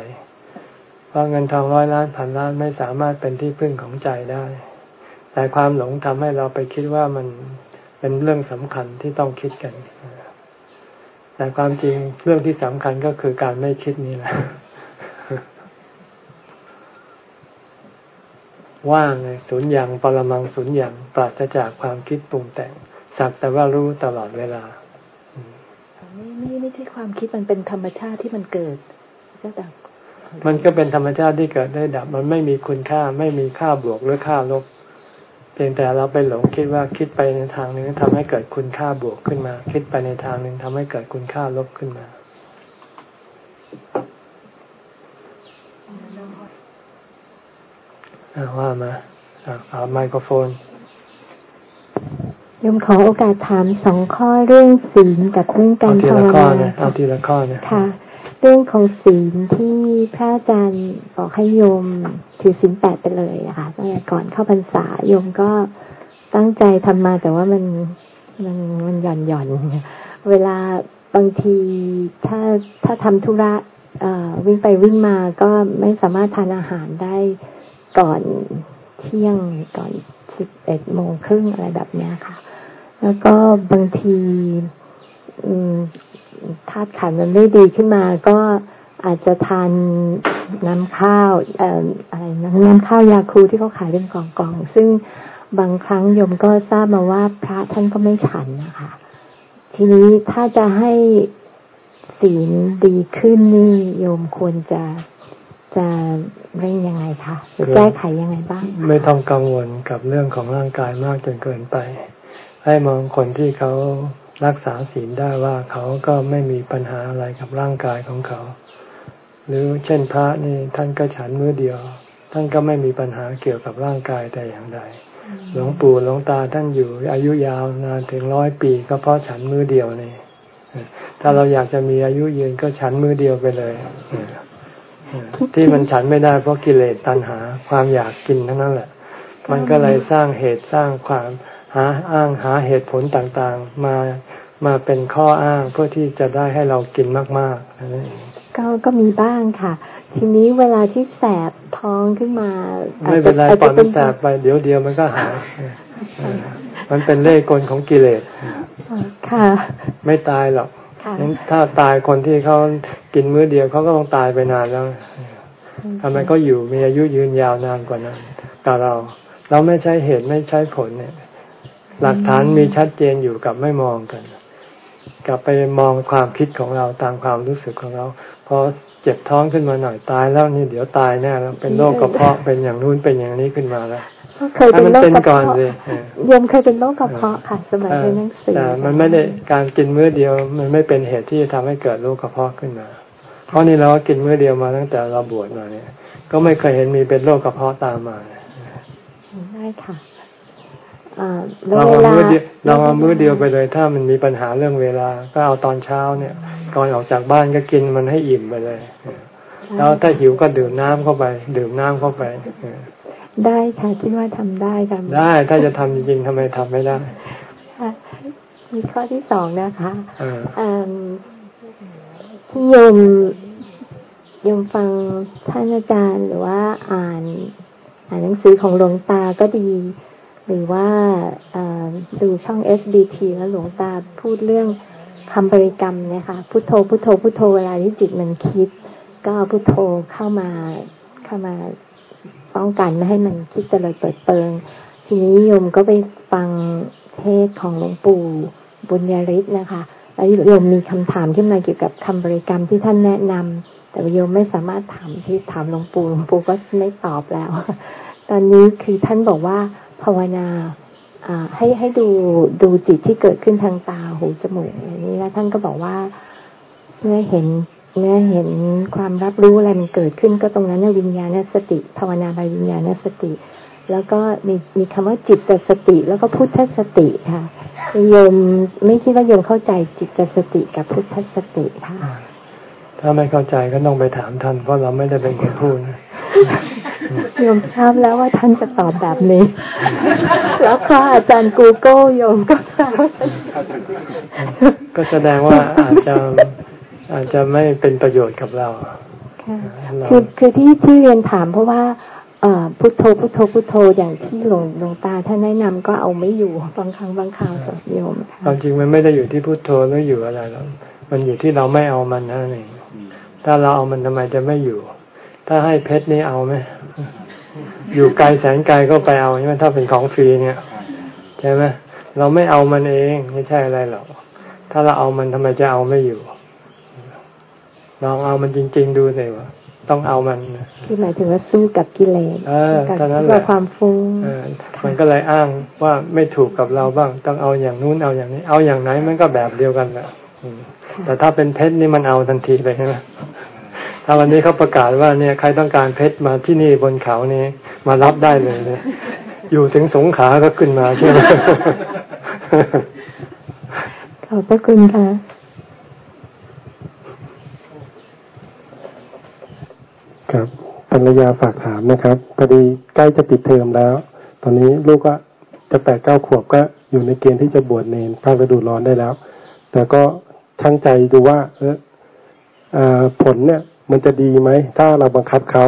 เพราะเงินทองร้อยล้านพันล้านไม่สามารถเป็นที่พึ่งของใจได้ แต่ความหลงทำให้เราไปคิดว่ามันเป็นเรื่องสำคัญที่ต้องคิดกัน แต่ความจริงเรื่องที่สำคัญก็คือการไม่คิดนี่แหละ ว่างเลยศูนย์อย่างปรมังศูนย์อย่างปราศจากความคิดปรุงแต่ง สักแต่ว่ารู้ตลอดเวลาไม่ไม่ไม่ใช่ความคิดมันเป็นธรรมชาติที่มันเกิดก็ดับมันก็เป็นธรรมชาติที่เกิดได้ดับ มันไม่มีคุณค่าไม่มีค่าบวกหรือค่าลบ เพียงแต่เราไปหลงคิดว่าคิดไปในทางหนึ่งทำให้เกิดคุณค่าบวกขึ้นมา คิดไปในทางหนึ่งทำให้เกิดคุณค่าลบขึ้นมา ว่ามาเอาไมโครโฟนยมขอโอกาสถามสองข้อเรื่องศีลกับเรื่องการภาวนาเอาทีละข้อเนี่ยค่ะ เรื่องของศีลที่พระอาจารย์บอกให้โยมถือศีลแปดไปเลยนะคะตั้งแต่ก่อนเข้าพรรษาโยมก็ตั้งใจทำมาแต่ว่ามันมันมันหย่อนหย่อนเวลาบางทีถ้าถ้าทำธุระวิ่งไปวิ่งมาก็ไม่สามารถทานอาหารได้ ก่อนเที่ยงก่อนสิบเอ็ดโมงครึ่งอะไรแบบนี้ค่ะ แล้วก็บางทีธาตุขันมันไม่ดีขึ้นมา ก็อาจจะทานน้ำข้าวเอ่ออะไรน้ำข้าวยาคูที่เขาขายเป็นกล่องๆซึ่งบางครั้งโยมก็ทราบมาว่าพระท่านก็ไม่ฉันนะคะ ทีนี้ถ้าจะให้ศีลดีขึ้นนี่โยมควรจะ จะเร่งยังไงคะจะแก้ไขยังไงบ้าง ไม่ต้องกังวลกับเรื่องของร่างกายมากจนเกินไป ให้มองคนที่เขารักษาศีลได้ว่าเขาก็ไม่มีปัญหาอะไรกับร่างกายของเขา หรือเช่นพระนี่ท่านก็ฉันมือเดียว ท่านก็ไม่มีปัญหาเกี่ยวกับร่างกายแต่อย่างใดหลวงปู่หลวงตาท่านอยู่อายุยาวนานถึงร้อยปีก็เพราะฉันมือเดียวนี่ถ้าเราอยากจะมีอายุยืนก็ฉันมือเดียวไปเลย ที่มันฉันไม่ได้เพราะกิเลสตัณหาความอยากกินทั้งนั้นแหละ มันก็เลยสร้างเหตุสร้างความหาอ้างหาเหตุผลต่างๆ มามาเป็นข้ออ้างเพื่อที่จะได้ให้เรากินมากๆก็ก็มีบ้างค่ะ ทีนี้เวลาที่แสบท้องขึ้นมาไม่เป็นไรปล่อยมันแสบไปเดี๋ยวเดียวมันก็หายมันเป็นเล่กลของกิเลสค่ะ ไม่ตายหรอก ถ้าตายคนที่เขากินมื้อเดียวเขาก็ต้องตายไปนานแล้วทำไมก็อยู่มีอายุยืนยาวนานกว่านั้นกับเรา เราไม่ใช้เหตุไม่ใช้ผลเนี่ย หลักฐานมีชัดเจนอยู่กับไม่มองกัน กลับไปมองความคิดของเราตามความรู้สึกของเราพอเจ็บท้องขึ้นมาหน่อยตายแล้วนี่เดี๋ยวตายแน่แล้วเป็นโรคกระเพาะเป็นอย่างนู้นเป็นอย่างนี้ขึ้นมาแล้ว เคยเป็นโรคกระเพาะยมเคยเป็นโรคกระเพาะค่ะสมัยเรียนหนังสือแต่มันไม่ได้การกินมื้อเดียว มันไม่เป็นเหตุที่จะทำให้เกิดโรคกระเพาะขึ้นมา เพราะนี่เรากินมื้อเดียวมาตั้งแต่เราบวชมาเนี่ย ก็ไม่เคยเห็นมีเป็นโรคกระเพาะตามมาได้ค่ะเราเอามื้อเดียวเราเอามื้อเดียวไปเลย ถ้ามันมีปัญหาเรื่องเวลา ก็เอาตอนเช้าเนี่ยก่อนออกจากบ้านก็กินมันให้อิ่มไปเลย แล้วถ้าหิวก็ดื่มน้ำเข้าไป ดื่มน้ำเข้าไป ได้ค่ะคิดว่าทำได้ค่ะได้ถ้าจะทำจริงๆทำไมทำไม่ได้มีข้อที่สองนะคะที่ยมยมฟังท่านอาจารย์หรือว่าอ่าน อ่านหนังสือของหลวงตาก็ดี หรือว่าดูช่อง SBT แล้วหลวงตาพูดเรื่องคำบริกรรมเนี่ยค่ะพุโทโธพุโทโธพุโทโธเวลาที่จิตมันคิด ก็พุโทโธเข้ามาเข้ามา ป้องกันไม่ให้มันคิดจะเลยเปิดเปิง ทีนี้โยมก็ไปฟังเทศของหลวงปู่บุญญาฤทธิ์นะคะแล้วโยมมีคำถามขึ้นมาเกี่ยวกับคำบริกรรมที่ท่านแนะนำแต่โยมไม่สามารถถามที่ถามหลวงปู่หลวงปู่ก็ไม่ตอบแล้ว ตอนนี้คือท่านบอกว่าภาวนาให้ให้ดูดูจิตที่เกิดขึ้นทางตาหูจมูกอย่างนี้แล้วท่านก็บอกว่าเมื่อเห็น เมื่อเห็นความรับรู้อะไรมันเกิดขึ้นก็ตรงนั้นวิญญาณสติ ภาวนาไปวิญญาณสติ แล้วก็มีมีคำว่าจิตสติ แล้วก็พุทธสติค่ะโยมไม่คิดว่าโยมเข้าใจจิตสติกับพุทธสติค่ะ ถ้าไม่เข้าใจก็ต้องไปถามท่านเพราะเราไม่ได้เป็นคนพูดโยมทราบแล้วว่าท่านจะตอบแบบนี้ แล้วก็อาจารย์ Google โยมก็ทราบก็แสดงว่าอาจจะ อาจจะไม่เป็นประโยชน์กับเราคือคือที่ที่เรียนถามเพราะว่าเอ่อพุทโธพุทโธพุทโธอย่างที่หลวงหลวงตาท่านแนะนำก็เอาไม่อยู่บางครั้งบางคราวสัโยมความจริงมันไม่ได้อยู่ที่พุทโธหรืออยู่อะไรหรอกมันอยู่ที่เราไม่เอามันนั่นเองถ้าเราเอามันทำไมจะไม่อยู่ ถ้าให้เพชรนี่เอาไหมอยู่ไกลแสนไกลก็ไปเอาใช่ไหมถ้าเป็นของฟรีเนี่ยใช่ไหมเราไม่เอามันเองไม่ใช่อะไรหรอกถ้าเราเอามันทำไมจะเอาไม่อยู่ ลองเอามันจริง ๆ ดูสิว่าต้องเอามันคือหมายถึงว่าสู้กับกิเลสเออตอนนั้นแหละความฟุ้งมันก็เลยอ้างว่าไม่ถูกกับเราบ้าง ต้องเอาอย่างนู้นเอาอย่างนี้ เอาอย่างไหนมันก็แบบเดียวกันแหละแต่ถ้าเป็นเพชรนี่มันเอาทันทีเลยใช่ไหมถ้าวันนี้เขาประกาศว่าเนี่ยใครต้องการเพชรมาที่นี่บนเขานี้มารับได้เลยเลยอยู่ถึงสงขาก็ขึ้นมาใช่ไหมขอบพระคุณค่ะ ครับภรรยาฝากถามนะครับพอดีใกล้จะปิดเทอมแล้ว ตอนนี้ลูกก็จะแปดเก้าขวบก็อยู่ในเกณฑ์ที่จะบวชเนนภาคฤดูร้อนได้แล้ว แต่ก็ทั้งใจดูว่า เออผลเนี่ย มันจะดีไหม ถ้าเราบังคับเขา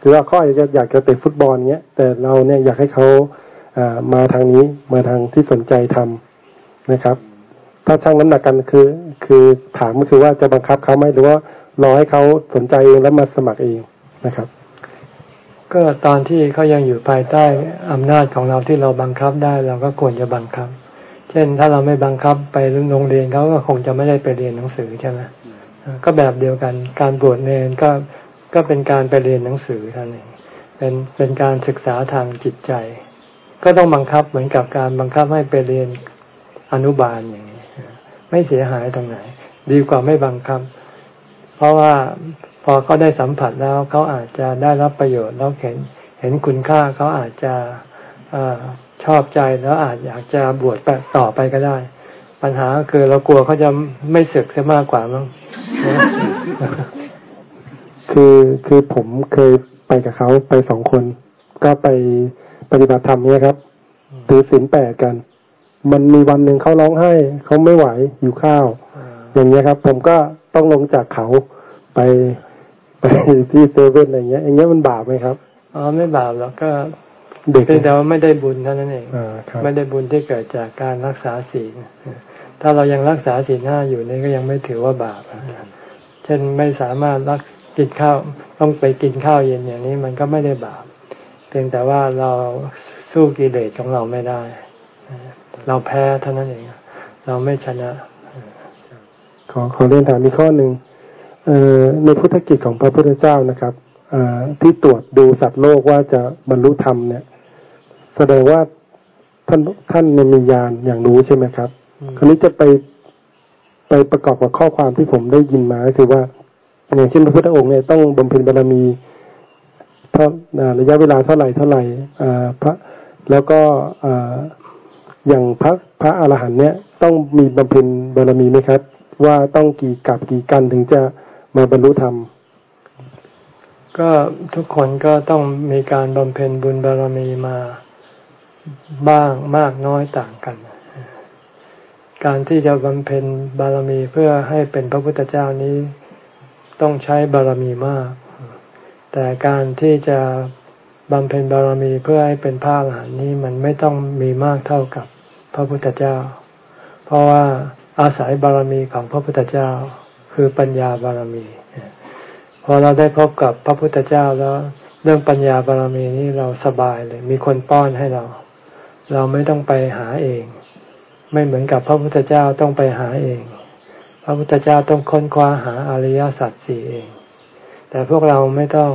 คือว่าเขาอาจจะอยากจะเตะฟุตบอลเนี้ย แต่เราเนี่ยอยากให้เขาามาทางนี้มาทางที่สนใจทำนะครับ ถ้าช่างน้ำหนักกันคือ คือถามก็คือว่าจะบังคับเขาไหมหรือว่า รอให้เขาสนใจเองแล้วมาสมัครเองนะครับ ก็ตอนที่เขายังอยู่ภายใต้อำนาจของเราที่เราบังคับได้เราก็ควรจะบังคับ เช่นถ้าเราไม่บังคับไปโรงเรียนเขาก็คงจะไม่ได้ไปเรียนหนังสือใช่ไหมก็แบบเดียวกันการบวชเนรก็ก็เป็นการไปเรียนหนังสือท่านเองเป็นเป็นการศึกษาทางจิตใจ ก็ต้องบังคับเหมือนกับการบังคับให้ไปเรียนอนุบาลอย่างนี้ ไม่เสียหายตรงไหน ดีกว่าไม่บังคับ ราะว่าพอเขาได้สัมผัสแล้วเขาอาจจะได้รับประโยชน์แล้วเห็นเห็นคุณค่าเขาอาจจะอชอบใจแล้วอาจอยากจะบวชต่อไปก็ได้ ปัญหาคือเรากลัวเขาจะไม่ศึกเสียมากกว่ามั้งคือคือผมเคยไปกับเขาไปสองคน ก็ไปปฏิบัติธรรมเนี่ยครับถือศีลแปดกัน มันมีวันหนึ่งเขาร้องไห้เขาไม่ไหวอยู่ข้าว อย่างเงี้ยครับ ผมก็ต้องลงจากเขา ไปไปที่เซเว่นอะไรเงี้ยอย่างเงี้ยมันบาปไหมครับอ๋อไม่บาปหรอกก็เด็กแต่ว่าไม่ได้บุญเท่านั้นเองไม่ได้บุญที่เกิดจากการรักษาศีลถ้าเรายังรักษาศีลห้าอยู่นี่ก็ยังไม่ถือว่าบาปเช่นไม่สามารถรักกินข้าวต้องไปกินข้าวเย็นอย่างนี้มันก็ไม่ได้บาปเพียงแต่ว่าเราสู้กิเลสของเราไม่ได้ เราแพ้เท่านั้นเอง เราไม่ชนะ ขอขอเรียนถามอีกข้อหนึ่ง ในพุทธกิจของพระพุทธเจ้านะครับที่ตรวจดูสัตว์โลกว่าจะบรรลุธรรมเนี่ย แสดงว่าท่านท่านมีญาณอย่างรู้ใช่ไหมครับ คราวนี้จะไปไปประกอบกับข้อความที่ผมได้ยินมาก็คือว่าอย่างเช่นพระพุทธองค์เนี่ยต้องบำเพ็ญบารมีเท่าระยะเวลาเท่าไหร่เท่าไหร่พระแล้วก็อย่างพระพระอรหันต์เนี่ยต้องมีบำเพ็ญบารมีไหมครับ ว่าต้องกี่กับกี่กันถึงจะ มาบรรลุธรรม ก็ทุกคนก็ต้องมีการบำเพ็ญบุญบารมีมาบ้างมากน้อยต่างกัน การที่จะบำเพ็ญบารมีเพื่อให้เป็นพระพุทธเจ้านี้ต้องใช้บารมีมาก แต่การที่จะบำเพ็ญบารมีเพื่อให้เป็นพระอรหันต์นี้มันไม่ต้องมีมากเท่ากับพระพุทธเจ้า เพราะว่าอาศัยบารมีของพระพุทธเจ้า คือปัญญาบารมี พอเราได้พบกับพระพุทธเจ้าแล้ว เรื่องปัญญาบารมีนี้เราสบายเลย มีคนป้อนให้เรา เราไม่ต้องไปหาเอง ไม่เหมือนกับพระพุทธเจ้าต้องไปหาเอง พระพุทธเจ้าต้องค้นคว้าหาอริยสัจสี่เอง แต่พวกเราไม่ต้อง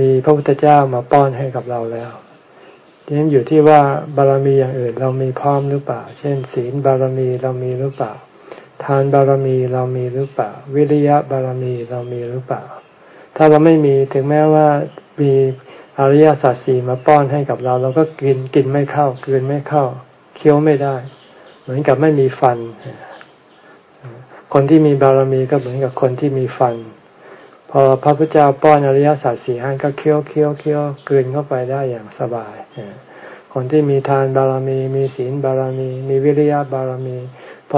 มีพระพุทธเจ้ามาป้อนให้กับเราแล้วดังนั้นอยู่ที่ว่าบารมีอย่างอื่นเรามีพร้อมหรือเปล่า เช่น ศีลบารมีเรามีหรือเปล่า ทานบารมีเรามีหรือเปล่า วิริยะบารมีเรามีหรือเปล่า ถ้าเราไม่มีถึงแม้ว่ามีอริยสัจสี่มาป้อนให้กับเรา เราก็กินกินไม่เข้ากินไม่เข้า เคี้ยวไม่ได้ เหมือนกับไม่มีฟัน คนที่มีบารมีก็เหมือนกับคนที่มีฟัน พอพระพุทธเจ้าป้อนอริยสัจสี่ให้ก็เคี้ยวเคี้ยวเคี้ยวกลืนเข้าไปได้อย่างสบายคนที่มีทานบารมี มีศีลบารมี มีวิริยะบารมี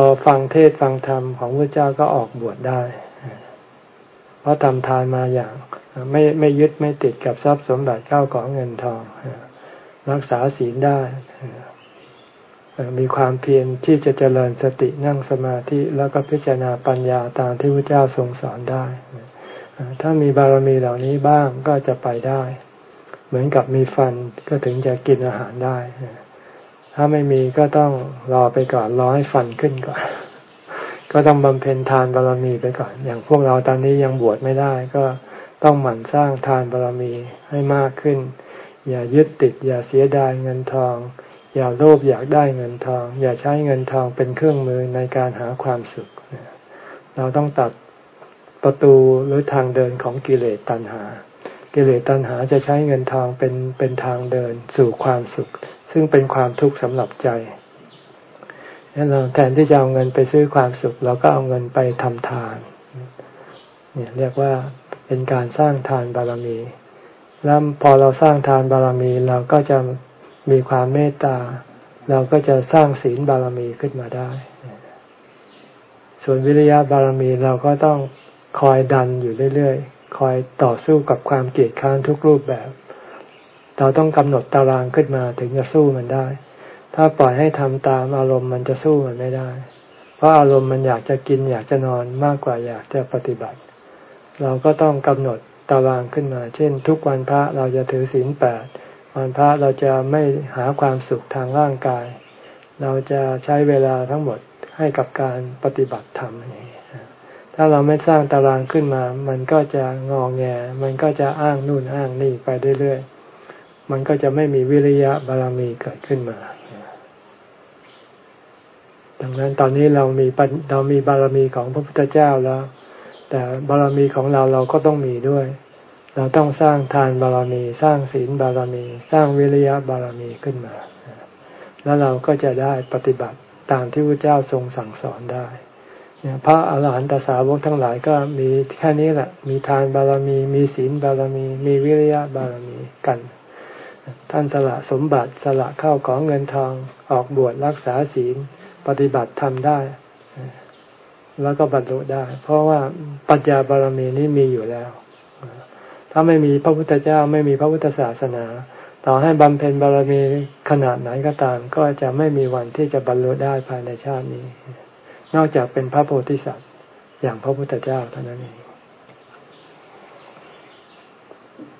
อฟังเทศฟังธรรมของพระเจ้าก็ออกบวชได้ เพราะทำทานมาอย่าง ไม่ไม่ยึดไม่ติดกับทรัพย์สมบัติเข้าของเงินทอง รักษาศีลได้ มีความเพียรที่จะเจริญสตินั่งสมาธิแล้วก็พิจารณาปัญญาตามที่พระเจ้าทรงสอนได้ ถ้ามีบารมีเหล่านี้บ้างก็จะไปได้ เหมือนกับมีฟันก็ถึงจะกินอาหารได้ ถ้าไม่มีก็ต้องรอไปก่อนรอให้ฟันขึ้นก่อน ก็ต้องบำเพ็ญทานบารมีไปก่อน อย่างพวกเราตอนนี้ยังบวชไม่ได้ ก็ต้องหมั่นสร้างทานบารมีให้มากขึ้น อย่ายึดติด อย่าเสียดายเงินทอง อย่าโลภอยากได้เงินทอง อย่าใช้เงินทองเป็นเครื่องมือในการหาความสุข เราต้องตัดประตูหรือทางเดินของกิเลสตัณหา กิเลสตัณหาจะใช้เงินทองเป็นเป็นทางเดินสู่ความสุข ซึ่งเป็นความทุกข์สำหรับใจนั่นเราแทนที่จะเอาเงินไปซื้อความสุข เราก็เอาเงินไปทำทาน เนี่ยเรียกว่าเป็นการสร้างทานบารมี แล้วพอเราสร้างทานบารมีเราก็จะมีความเมตตา เราก็จะสร้างศีลบารมีขึ้นมาได้ ส่วนวิริยะบารมีเราก็ต้องคอยดันอยู่เรื่อยๆ คอยต่อสู้กับความเกลียดค้านทุกรูปแบบ เราต้องกำหนดตารางขึ้นมาถึงจะสู้มันได้ ถ้าปล่อยให้ทำตามอารมณ์มันจะสู้มันไม่ได้ เพราะอารมณ์มันอยากจะกินอยากจะนอนมากกว่าอยากจะปฏิบัติ เราก็ต้องกำหนดตารางขึ้นมา เช่น ทุกวันพระเราจะถือศีลแปดวันพระเราจะไม่หาความสุขทางร่างกาย เราจะใช้เวลาทั้งหมดให้กับการปฏิบัติธรรมนี้ถ้าเราไม่สร้างตารางขึ้นมา มันก็จะงองแง มันก็จะอ้างนู่นอ้างนี่ไปเรื่อยๆ มันก็จะไม่มีวิริยะบารมีเกิดขึ้นมา ดังนั้นตอนนี้เรามีเรามีบารมีของพระพุทธเจ้าแล้ว แต่บารมีของเราเราก็ต้องมีด้วย เราต้องสร้างทานบารมี สร้างศีลบารมี สร้างวิริยะบารมีขึ้นมา แล้วเราก็จะได้ปฏิบัติตามที่พระเจ้าทรงสั่งสอนได้พระอาหารหันตสาวกทั้งหลายก็มีแค่นี้แหละ มีทานบารมี มีศีลบารมี มีวิริยะบารมีกัน ท่านสละสมบัติสละเข้าของเงินทองออกบวชรักษาศีล ปฏิบัติทำได้ แล้วก็บรรลุได้ เพราะว่าปัญญาบารมีนี้มีอยู่แล้ว ถ้าไม่มีพระพุทธเจ้าไม่มีพระพุทธศาสนา ต่อให้บำเพ็ญบารมีขนาดไหนก็ตาม ก็จะไม่มีวันที่จะบรรลุได้ภายในชาตินี้ นอกจากเป็นพระโพธิสัตว์ อย่างพระพุทธเจ้าเท่านั้นเอง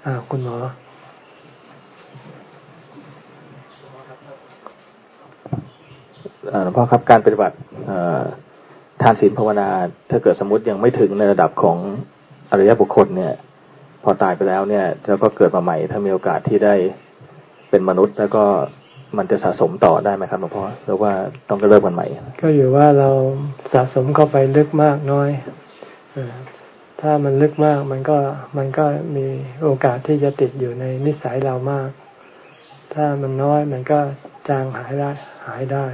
อ้าคุณหมอ หลวงพ่อครับการปฏิบัติทานศีลภาวนาถ้าเกิดสมมติยังไม่ถึงในระดับของอริยบุคคลเนี่ย พอตายไปแล้วเนี่ยแล้วก็เกิดมาใหม่ ถ้ามีโอกาสที่ได้เป็นมนุษย์แล้วก็มันจะสะสมต่อได้ไหมครับหลวงพ่อหรือว่าต้องเริ่มกันใหม่ ก็อยู่ว่าเราสะสมเข้าไปลึกมากน้อยถ้ามันลึกมากมันก็มันก็มีโอกาสที่จะติดอยู่ในนิสัยเรามาก ถ้ามันน้อยมันก็จางหายได้หายได้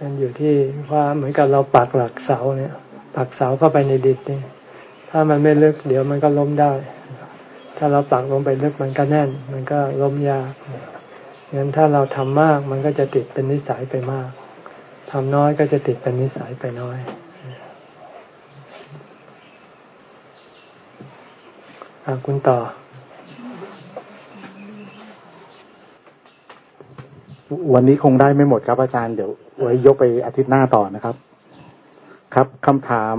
นั่นอยู่ที่ว่าเหมือนกับเราปักหลักเสาเนี่ย ปักเสาเข้าไปในดินนี่ถ้ามันไม่ลึก เดี๋ยวมันก็ล้มได้ ถ้าเราปักลงไปลึกมันก็แน่น มันก็ล้มยากงั้นถ้าเราทำมากมันก็จะติดเป็นนิสัยไปมากทำน้อยก็จะติดเป็นนิสัยไปน้อยอคุณต่อ วันนี้คงได้ไม่หมดครับอาจารย์เดี๋ยวไว้ยกไปอาทิตย์หน้าต่อนะครับ ครับคำถาม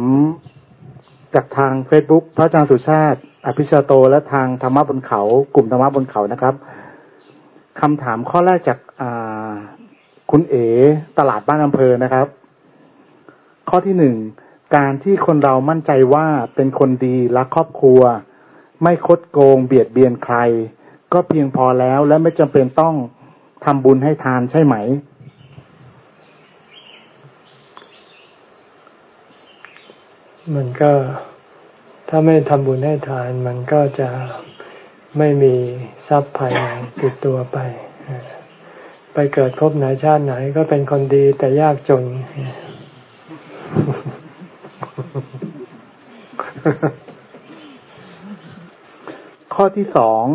จากทางเฟซบุ๊กพระอาจารย์สุชาติ อภิชาโตและทางธรรมะบนเขา กลุ่มธรรมะบนเขานะครับคำถามข้อแรกจากคุณเอ๋ตลาดบ้านอำเภอนะครับ ข้อที่หนึ่งการที่คนเรามั่นใจว่าเป็นคนดีรักครอบครัว ไม่คดโกงเบียดเบียนใคร ก็เพียงพอแล้วและไม่จำเป็นต้อง ทำบุญให้ทานใช่ไหม มันก็ถ้าไม่ทำบุญให้ทาน มันก็จะไม่มีทรัพย์ภายในติดตัวไป ไปเกิดพบไหนชาติไหนก็เป็นคนดีแต่ยากจน ข้อที่สอง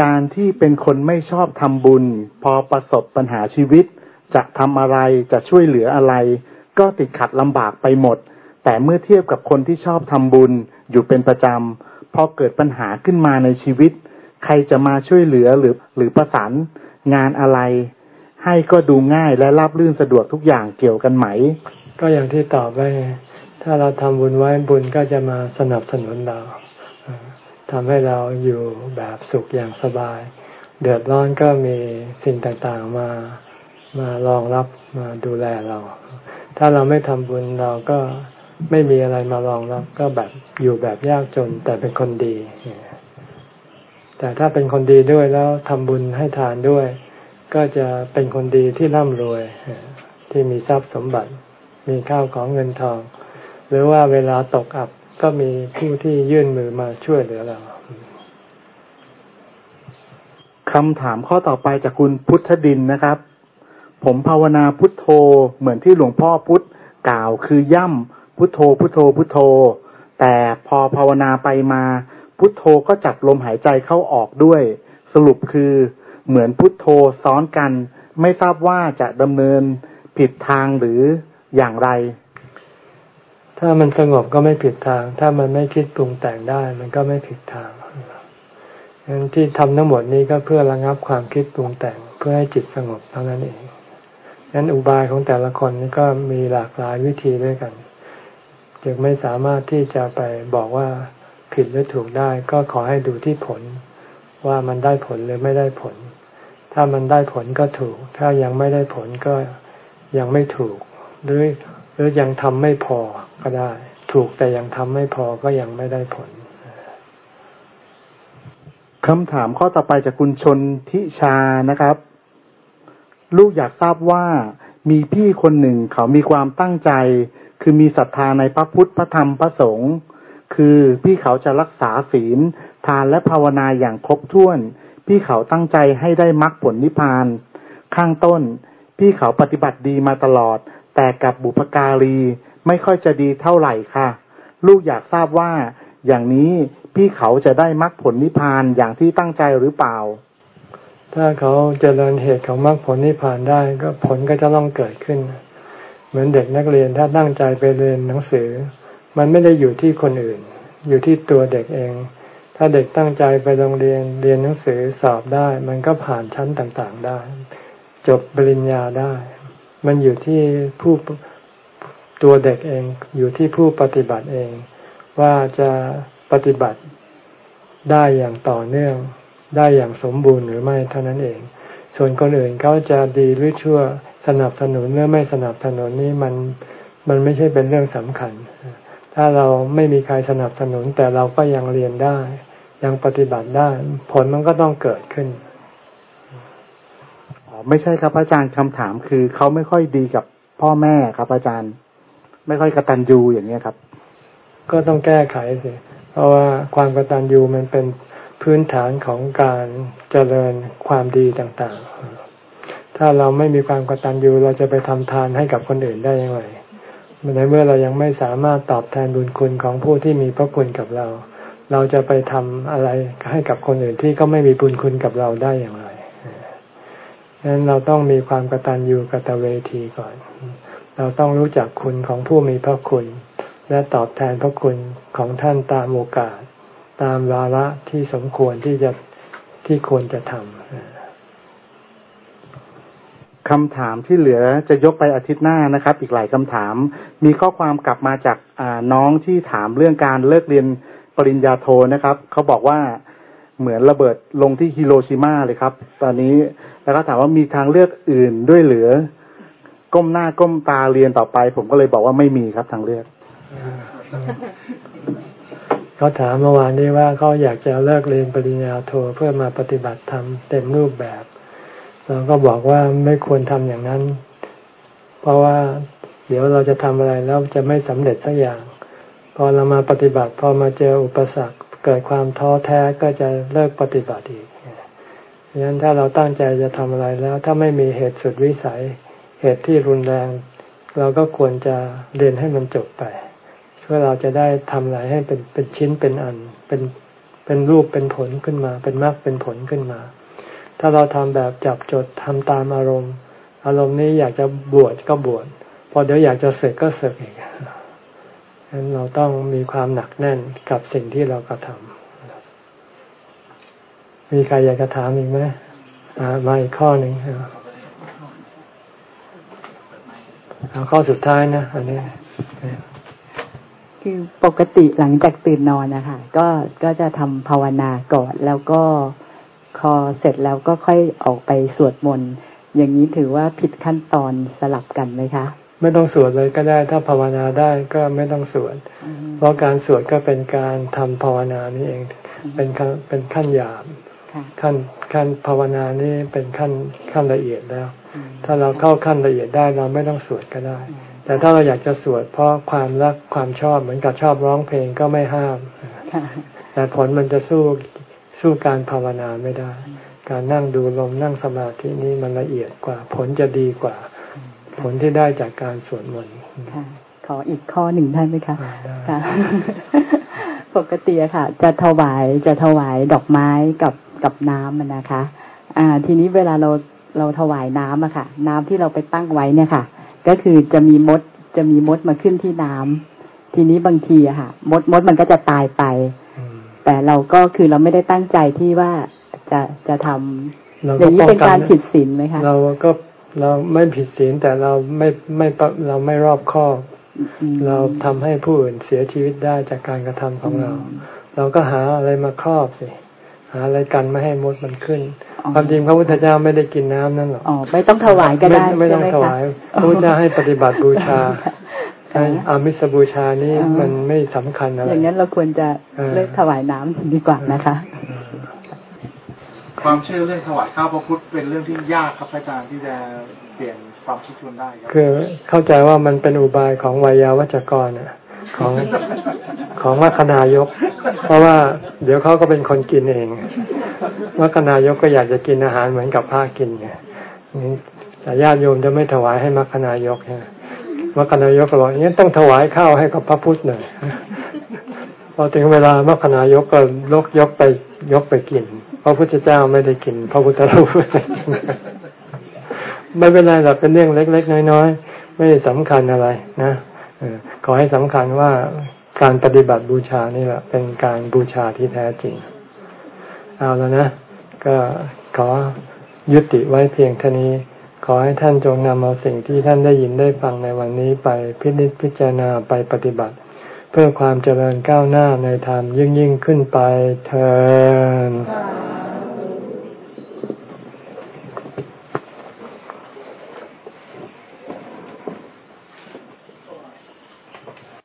การที่เป็นคนไม่ชอบทำบุญ พอประสบปัญหาชีวิต จะทำอะไรจะช่วยเหลืออะไร ก็ติดขัดลำบากไปหมด แต่เมื่อเทียบกับคนที่ชอบทำบุญ อยู่เป็นประจำพอเกิดปัญหาขึ้นมาในชีวิต ใครจะมาช่วยเหลือหรือหรือประสานงานอะไร ให้ก็ดูง่ายและราบรื่นสะดวกทุกอย่างเกี่ยวกันไหม ก็อย่างที่ตอบไว้ถ้าเราทำบุญไว้บุญก็จะมาสนับสนุนเรา ทำให้เราอยู่แบบสุขอย่างสบาย เดือดร้อนก็มีสิ่งต่างๆมามารองรับมาดูแลเรา ถ้าเราไม่ทำบุญเราก็ไม่มีอะไรมารองรับ ก็แบบอยู่แบบยากจนแต่เป็นคนดี แต่ถ้าเป็นคนดีด้วยแล้วทำบุญให้ทานด้วย ก็จะเป็นคนดีที่ร่ำรวย ที่มีทรัพย์สมบัติ มีข้าวของเงินทอง หรือว่าเวลาตกอับ ก็มีผู้ที่ยื่นมือมาช่วยเหลือเราคำถามข้อต่อไปจากคุณพุทธดินนะครับ ผมภาวนาพุทโธเหมือนที่หลวงพ่อพุทธกล่าวคือย่ำพุทโธพุทโธพุทโธ แต่พอภาวนาไปมา พุทโธก็จับลมหายใจเข้าออกด้วย สรุปคือเหมือนพุทโธซ้อนกัน ไม่ทราบว่าจะดำเนินผิดทางหรืออย่างไร ถ้ามันสงบก็ไม่ผิดทาง ถ้ามันไม่คิดปรุงแต่งได้ มันก็ไม่ผิดทางงั้นที่ทำทั้งหมดนี้ก็เพื่อระงับความคิดปรุงแต่งเพื่อให้จิตสงบเท่านั้นเองงั้นอุบายของแต่ละคนนี่ก็มีหลากหลายวิธีด้วยกัน จึงไม่สามารถที่จะไปบอกว่าผิดหรือถูกได้ ก็ขอให้ดูที่ผล ว่ามันได้ผลหรือไม่ได้ผล ถ้ามันได้ผลก็ถูก ถ้ายังไม่ได้ผลก็ยังไม่ถูกหรือ หรือยังทำไม่พอก็ได้ ถูกแต่ยังทำไม่พอก็ยังไม่ได้ผลคำถามข้อต่อไปจากคุณชนทิชานะครับ ลูกอยากทราบว่ามีพี่คนหนึ่งเขามีความตั้งใจ คือมีศรัทธาในพระพุทธพระธรรมพระสงฆ์คือพี่เขาจะรักษาศีล ทานและภาวนาอย่างครบถ้วน พี่เขาตั้งใจให้ได้มรรคผลนิพพาน ข้างต้น พี่เขาปฏิบัติดีมาตลอด แต่กับบุพการีไม่ค่อยจะดีเท่าไหร่ค่ะ ลูกอยากทราบว่าอย่างนี้พี่เขาจะได้มรรคผลนิพพานอย่างที่ตั้งใจหรือเปล่า ถ้าเขาจเจริญเหตุของมรรคผลนิพพานได้ก็ผลก็จะต้องเกิดขึ้น เหมือนเด็กนักเรียนถ้าตั้งใจไปเรียนหนังสือ มันไม่ได้อยู่ที่คนอื่น อยู่ที่ตัวเด็กเอง ถ้าเด็กตั้งใจไปโรงเรียนเรียนหนังสือสอบได้ มันก็ผ่านชั้นต่างๆได้ จบปริญญาได้ มันอยู่ที่ผู้ตัวเด็กเอง อยู่ที่ผู้ปฏิบัติเอง ว่าจะปฏิบัติได้อย่างต่อเนื่อง ได้อย่างสมบูรณ์หรือไม่เท่านั้นเอง ส่วนคนอื่นเขาจะดีหรือชั่วสนับสนุนหรือไม่สนับสนุนนี่มันมันไม่ใช่เป็นเรื่องสำคัญ ถ้าเราไม่มีใครสนับสนุนแต่เราก็ยังเรียนได้ ยังปฏิบัติได้ ผลมันก็ต้องเกิดขึ้น ไม่ใช่ครับอาจารย์คำถามคือเขาไม่ค่อยดีกับพ่อแม่ครับ อาจารย์ ไม่ค่อยกระตันยูอย่างเนี้ยครับ ก็ต้องแก้ไขสิเพราะว่าความกระตันยูมันเป็นพื้นฐานของการเจริญความดีต่างๆ ถ้าเราไม่มีความกตัญญูเราจะไปทำทานให้กับคนอื่นได้ยังไงในเมื่อเรายังไม่สามารถตอบแทนบุญคุณของผู้ที่มีพระคุณกับเรา เราจะไปทำอะไรให้กับคนอื่นที่ก็ไม่มีบุญคุณกับเราได้อย่างไระนั้นเราต้องมีความกตัญญูกตเวทีก่อน เราต้องรู้จักคุณของผู้มีพระคุณ และตอบแทนพระคุณของท่านตามโอกาส ตามวาระที่สมควรที่จะที่ควรจะทำคำถามที่เหลือจะยกไปอาทิตย์หน้านะครับ อีกหลายคำถาม มีข้อความกลับมาจากน้องที่ถามเรื่องการเลิกเรียนปริญญาโทนะครับ เขาบอกว่าเหมือนระเบิดลงที่ฮิโรชิมาเลยครับ ตอนนี้ แล้วก็ถามว่ามีทางเลือกอื่นด้วยหลือก้มหน้าก้มตาเรียนต่อไป ผมก็เลยบอกว่าไม่มีครับทางเลือกเขาถามเมื่อวานนี้ว่าเขาอยากจะเลิกเรียนปริญญาโทเพื่อมาปฏิบัติธรรมเต็มรูปแบบเราก็บอกว่าไม่ควรทำอย่างนั้น เพราะว่าเดี๋ยวเราจะทำอะไรแล้วจะไม่สำเร็จสักอย่าง พอเรามาปฏิบัติพอมาเจออุปสรรคเกิดความท้อแท้ก็จะเลิกปฏิบัติอีก ดังนั้นถ้าเราตั้งใจจะทำอะไรแล้ว ถ้าไม่มีเหตุสุดวิสัย เหตุที่รุนแรง เราก็ควรจะเรียนให้มันจบไปเพื่อเราจะได้ทำอะไรให้เป็นเป็นชิ้นเป็นอัน เป็นเป็นรูปเป็นผลขึ้นมา เป็นมรรคเป็นผลขึ้นมา ถ้าเราทำแบบจับจดทำตามอารมณ์ อารมณ์นี้อยากจะบวชก็บวชพอเดี๋ยวอยากจะเสกก็เสกอีกฉะนั้นเราต้องมีความหนักแน่นกับสิ่งที่เรากระทำ มีใครอยากจะถามอีกไหมมาอีกข้อหนึ่งเอาข้อสุดท้ายนะอันนี้คือปกติหลังจากตื่นนอนนะคะก็ก็จะทำภาวนาก่อนแล้วก็พอเสร็จแล้วก็ค่อยออกไปสวดมนต์อย่างนี้ถือว่าผิดขั้นตอนสลับกันไหมคะ ไม่ต้องสวดเลยก็ได้ถ้าภาวนาได้ก็ไม่ต้องสวด เพราะการสวดก็เป็นการทำภาวนานี่เอง เป็นเป็นขั้นหยาบ ขั้นขั้นภาวนานี่เป็นขั้นขั้นละเอียดแล้ว ถ้าเราเข้าขั้นละเอียดได้เราไม่ต้องสวดก็ได้ แต่ถ้าเราอยากจะสวดเพราะความรักความชอบเหมือนกับชอบร้องเพลงก็ไม่ห้าม แต่ผลมันจะสู้สู้การภาวนาไม่ได้ การนั่งดูลมนั่งสมาธินี้มันละเอียดกว่า ผลจะดีกว่า ผลที่ได้จากการสวดมนต์ขออีกข้อหนึ่งได้ไหมคะค่ะปกติอะค่ะ จะถวายจะถวายดอกไม้กับ กับน้ำมันนะคะ อ่า ทีนี้เวลาเราเราถวายน้ำอะค่ะ น้ำที่เราไปตั้งไว้เนี่ยค่ะ ก็คือจะมีมดจะมีมดมาขึ้นที่น้ำทีนี้บางทีอะค่ะ มดมดมันก็จะตายไป แต่เราก็คือเราไม่ได้ตั้งใจที่ว่าจะจะทำอย่างนี้เป็นการผิดศีลไหมคะเราก็เราไม่ผิดศีลแต่เราไม่ไม่เราไม่รอบคอบ เราทำให้ผู้อื่นเสียชีวิตได้จากการกระทำของเรา เราก็หาอะไรมาครอบสิหาอะไรกันไม่ให้มดมันขึ้น ความจริงพระพุทธเจ้าไม่ได้กินน้ำนั่นหรอกอ๋อไม่ต้องถวายก็ได้ไม่ต้องถวายพระพุทธเจ้าให้ปฏิบัติบูชาอามิสบูชานี่มันไม่สำคัญอะไรอย่างนั้นเราควรจะเลิกถวายน้ำดีกว่านะคะ ความเชื่อเรื่องถวายข้าวพระพุทธเป็นเรื่องที่ยากครับอาจารย์ที่จะเปลี่ยนความคิดชนได้คือเข้าใจว่ามันเป็นอุบายของวายาวัจกรอะ ของของวัคนายก เพราะว่าเดี๋ยวเขาก็เป็นคนกินเองวัคนายกก็อยากจะกินอาหารเหมือนกับพระกินไงแต่ญาติโยมจะไม่ถวายให้มัคคนายกใช่มรรคนายกก็บอกงั้นต้องถวายข้าวให้กับพระพุทธหน่อยพอถึงเวลามรรคนายกก็ลกยกไปยกไปกิน พระพุทธเจ้าไม่ได้กิน พระพุทธรูปไม่เป็นไรหรอกเป็นเรื่องเล็ก ๆ น้อยๆไม่สำคัญอะไรนะ ขอให้สำคัญว่าการปฏิบัติบูชานี่แหละเป็นการบูชาที่แท้จริง เอาแล้วนะ ก็ขอยุติไว้เพียงเท่านี้ ขอให้ท่านจงนำเอาสิ่งที่ท่านได้ยินได้ฟังในวันนี้ไปพิจิตพิจารณาไปปฏิบัติ เพื่อความเจริญก้าวหน้าในธรรมยิ่งยิ่งขึ้นไปเธอ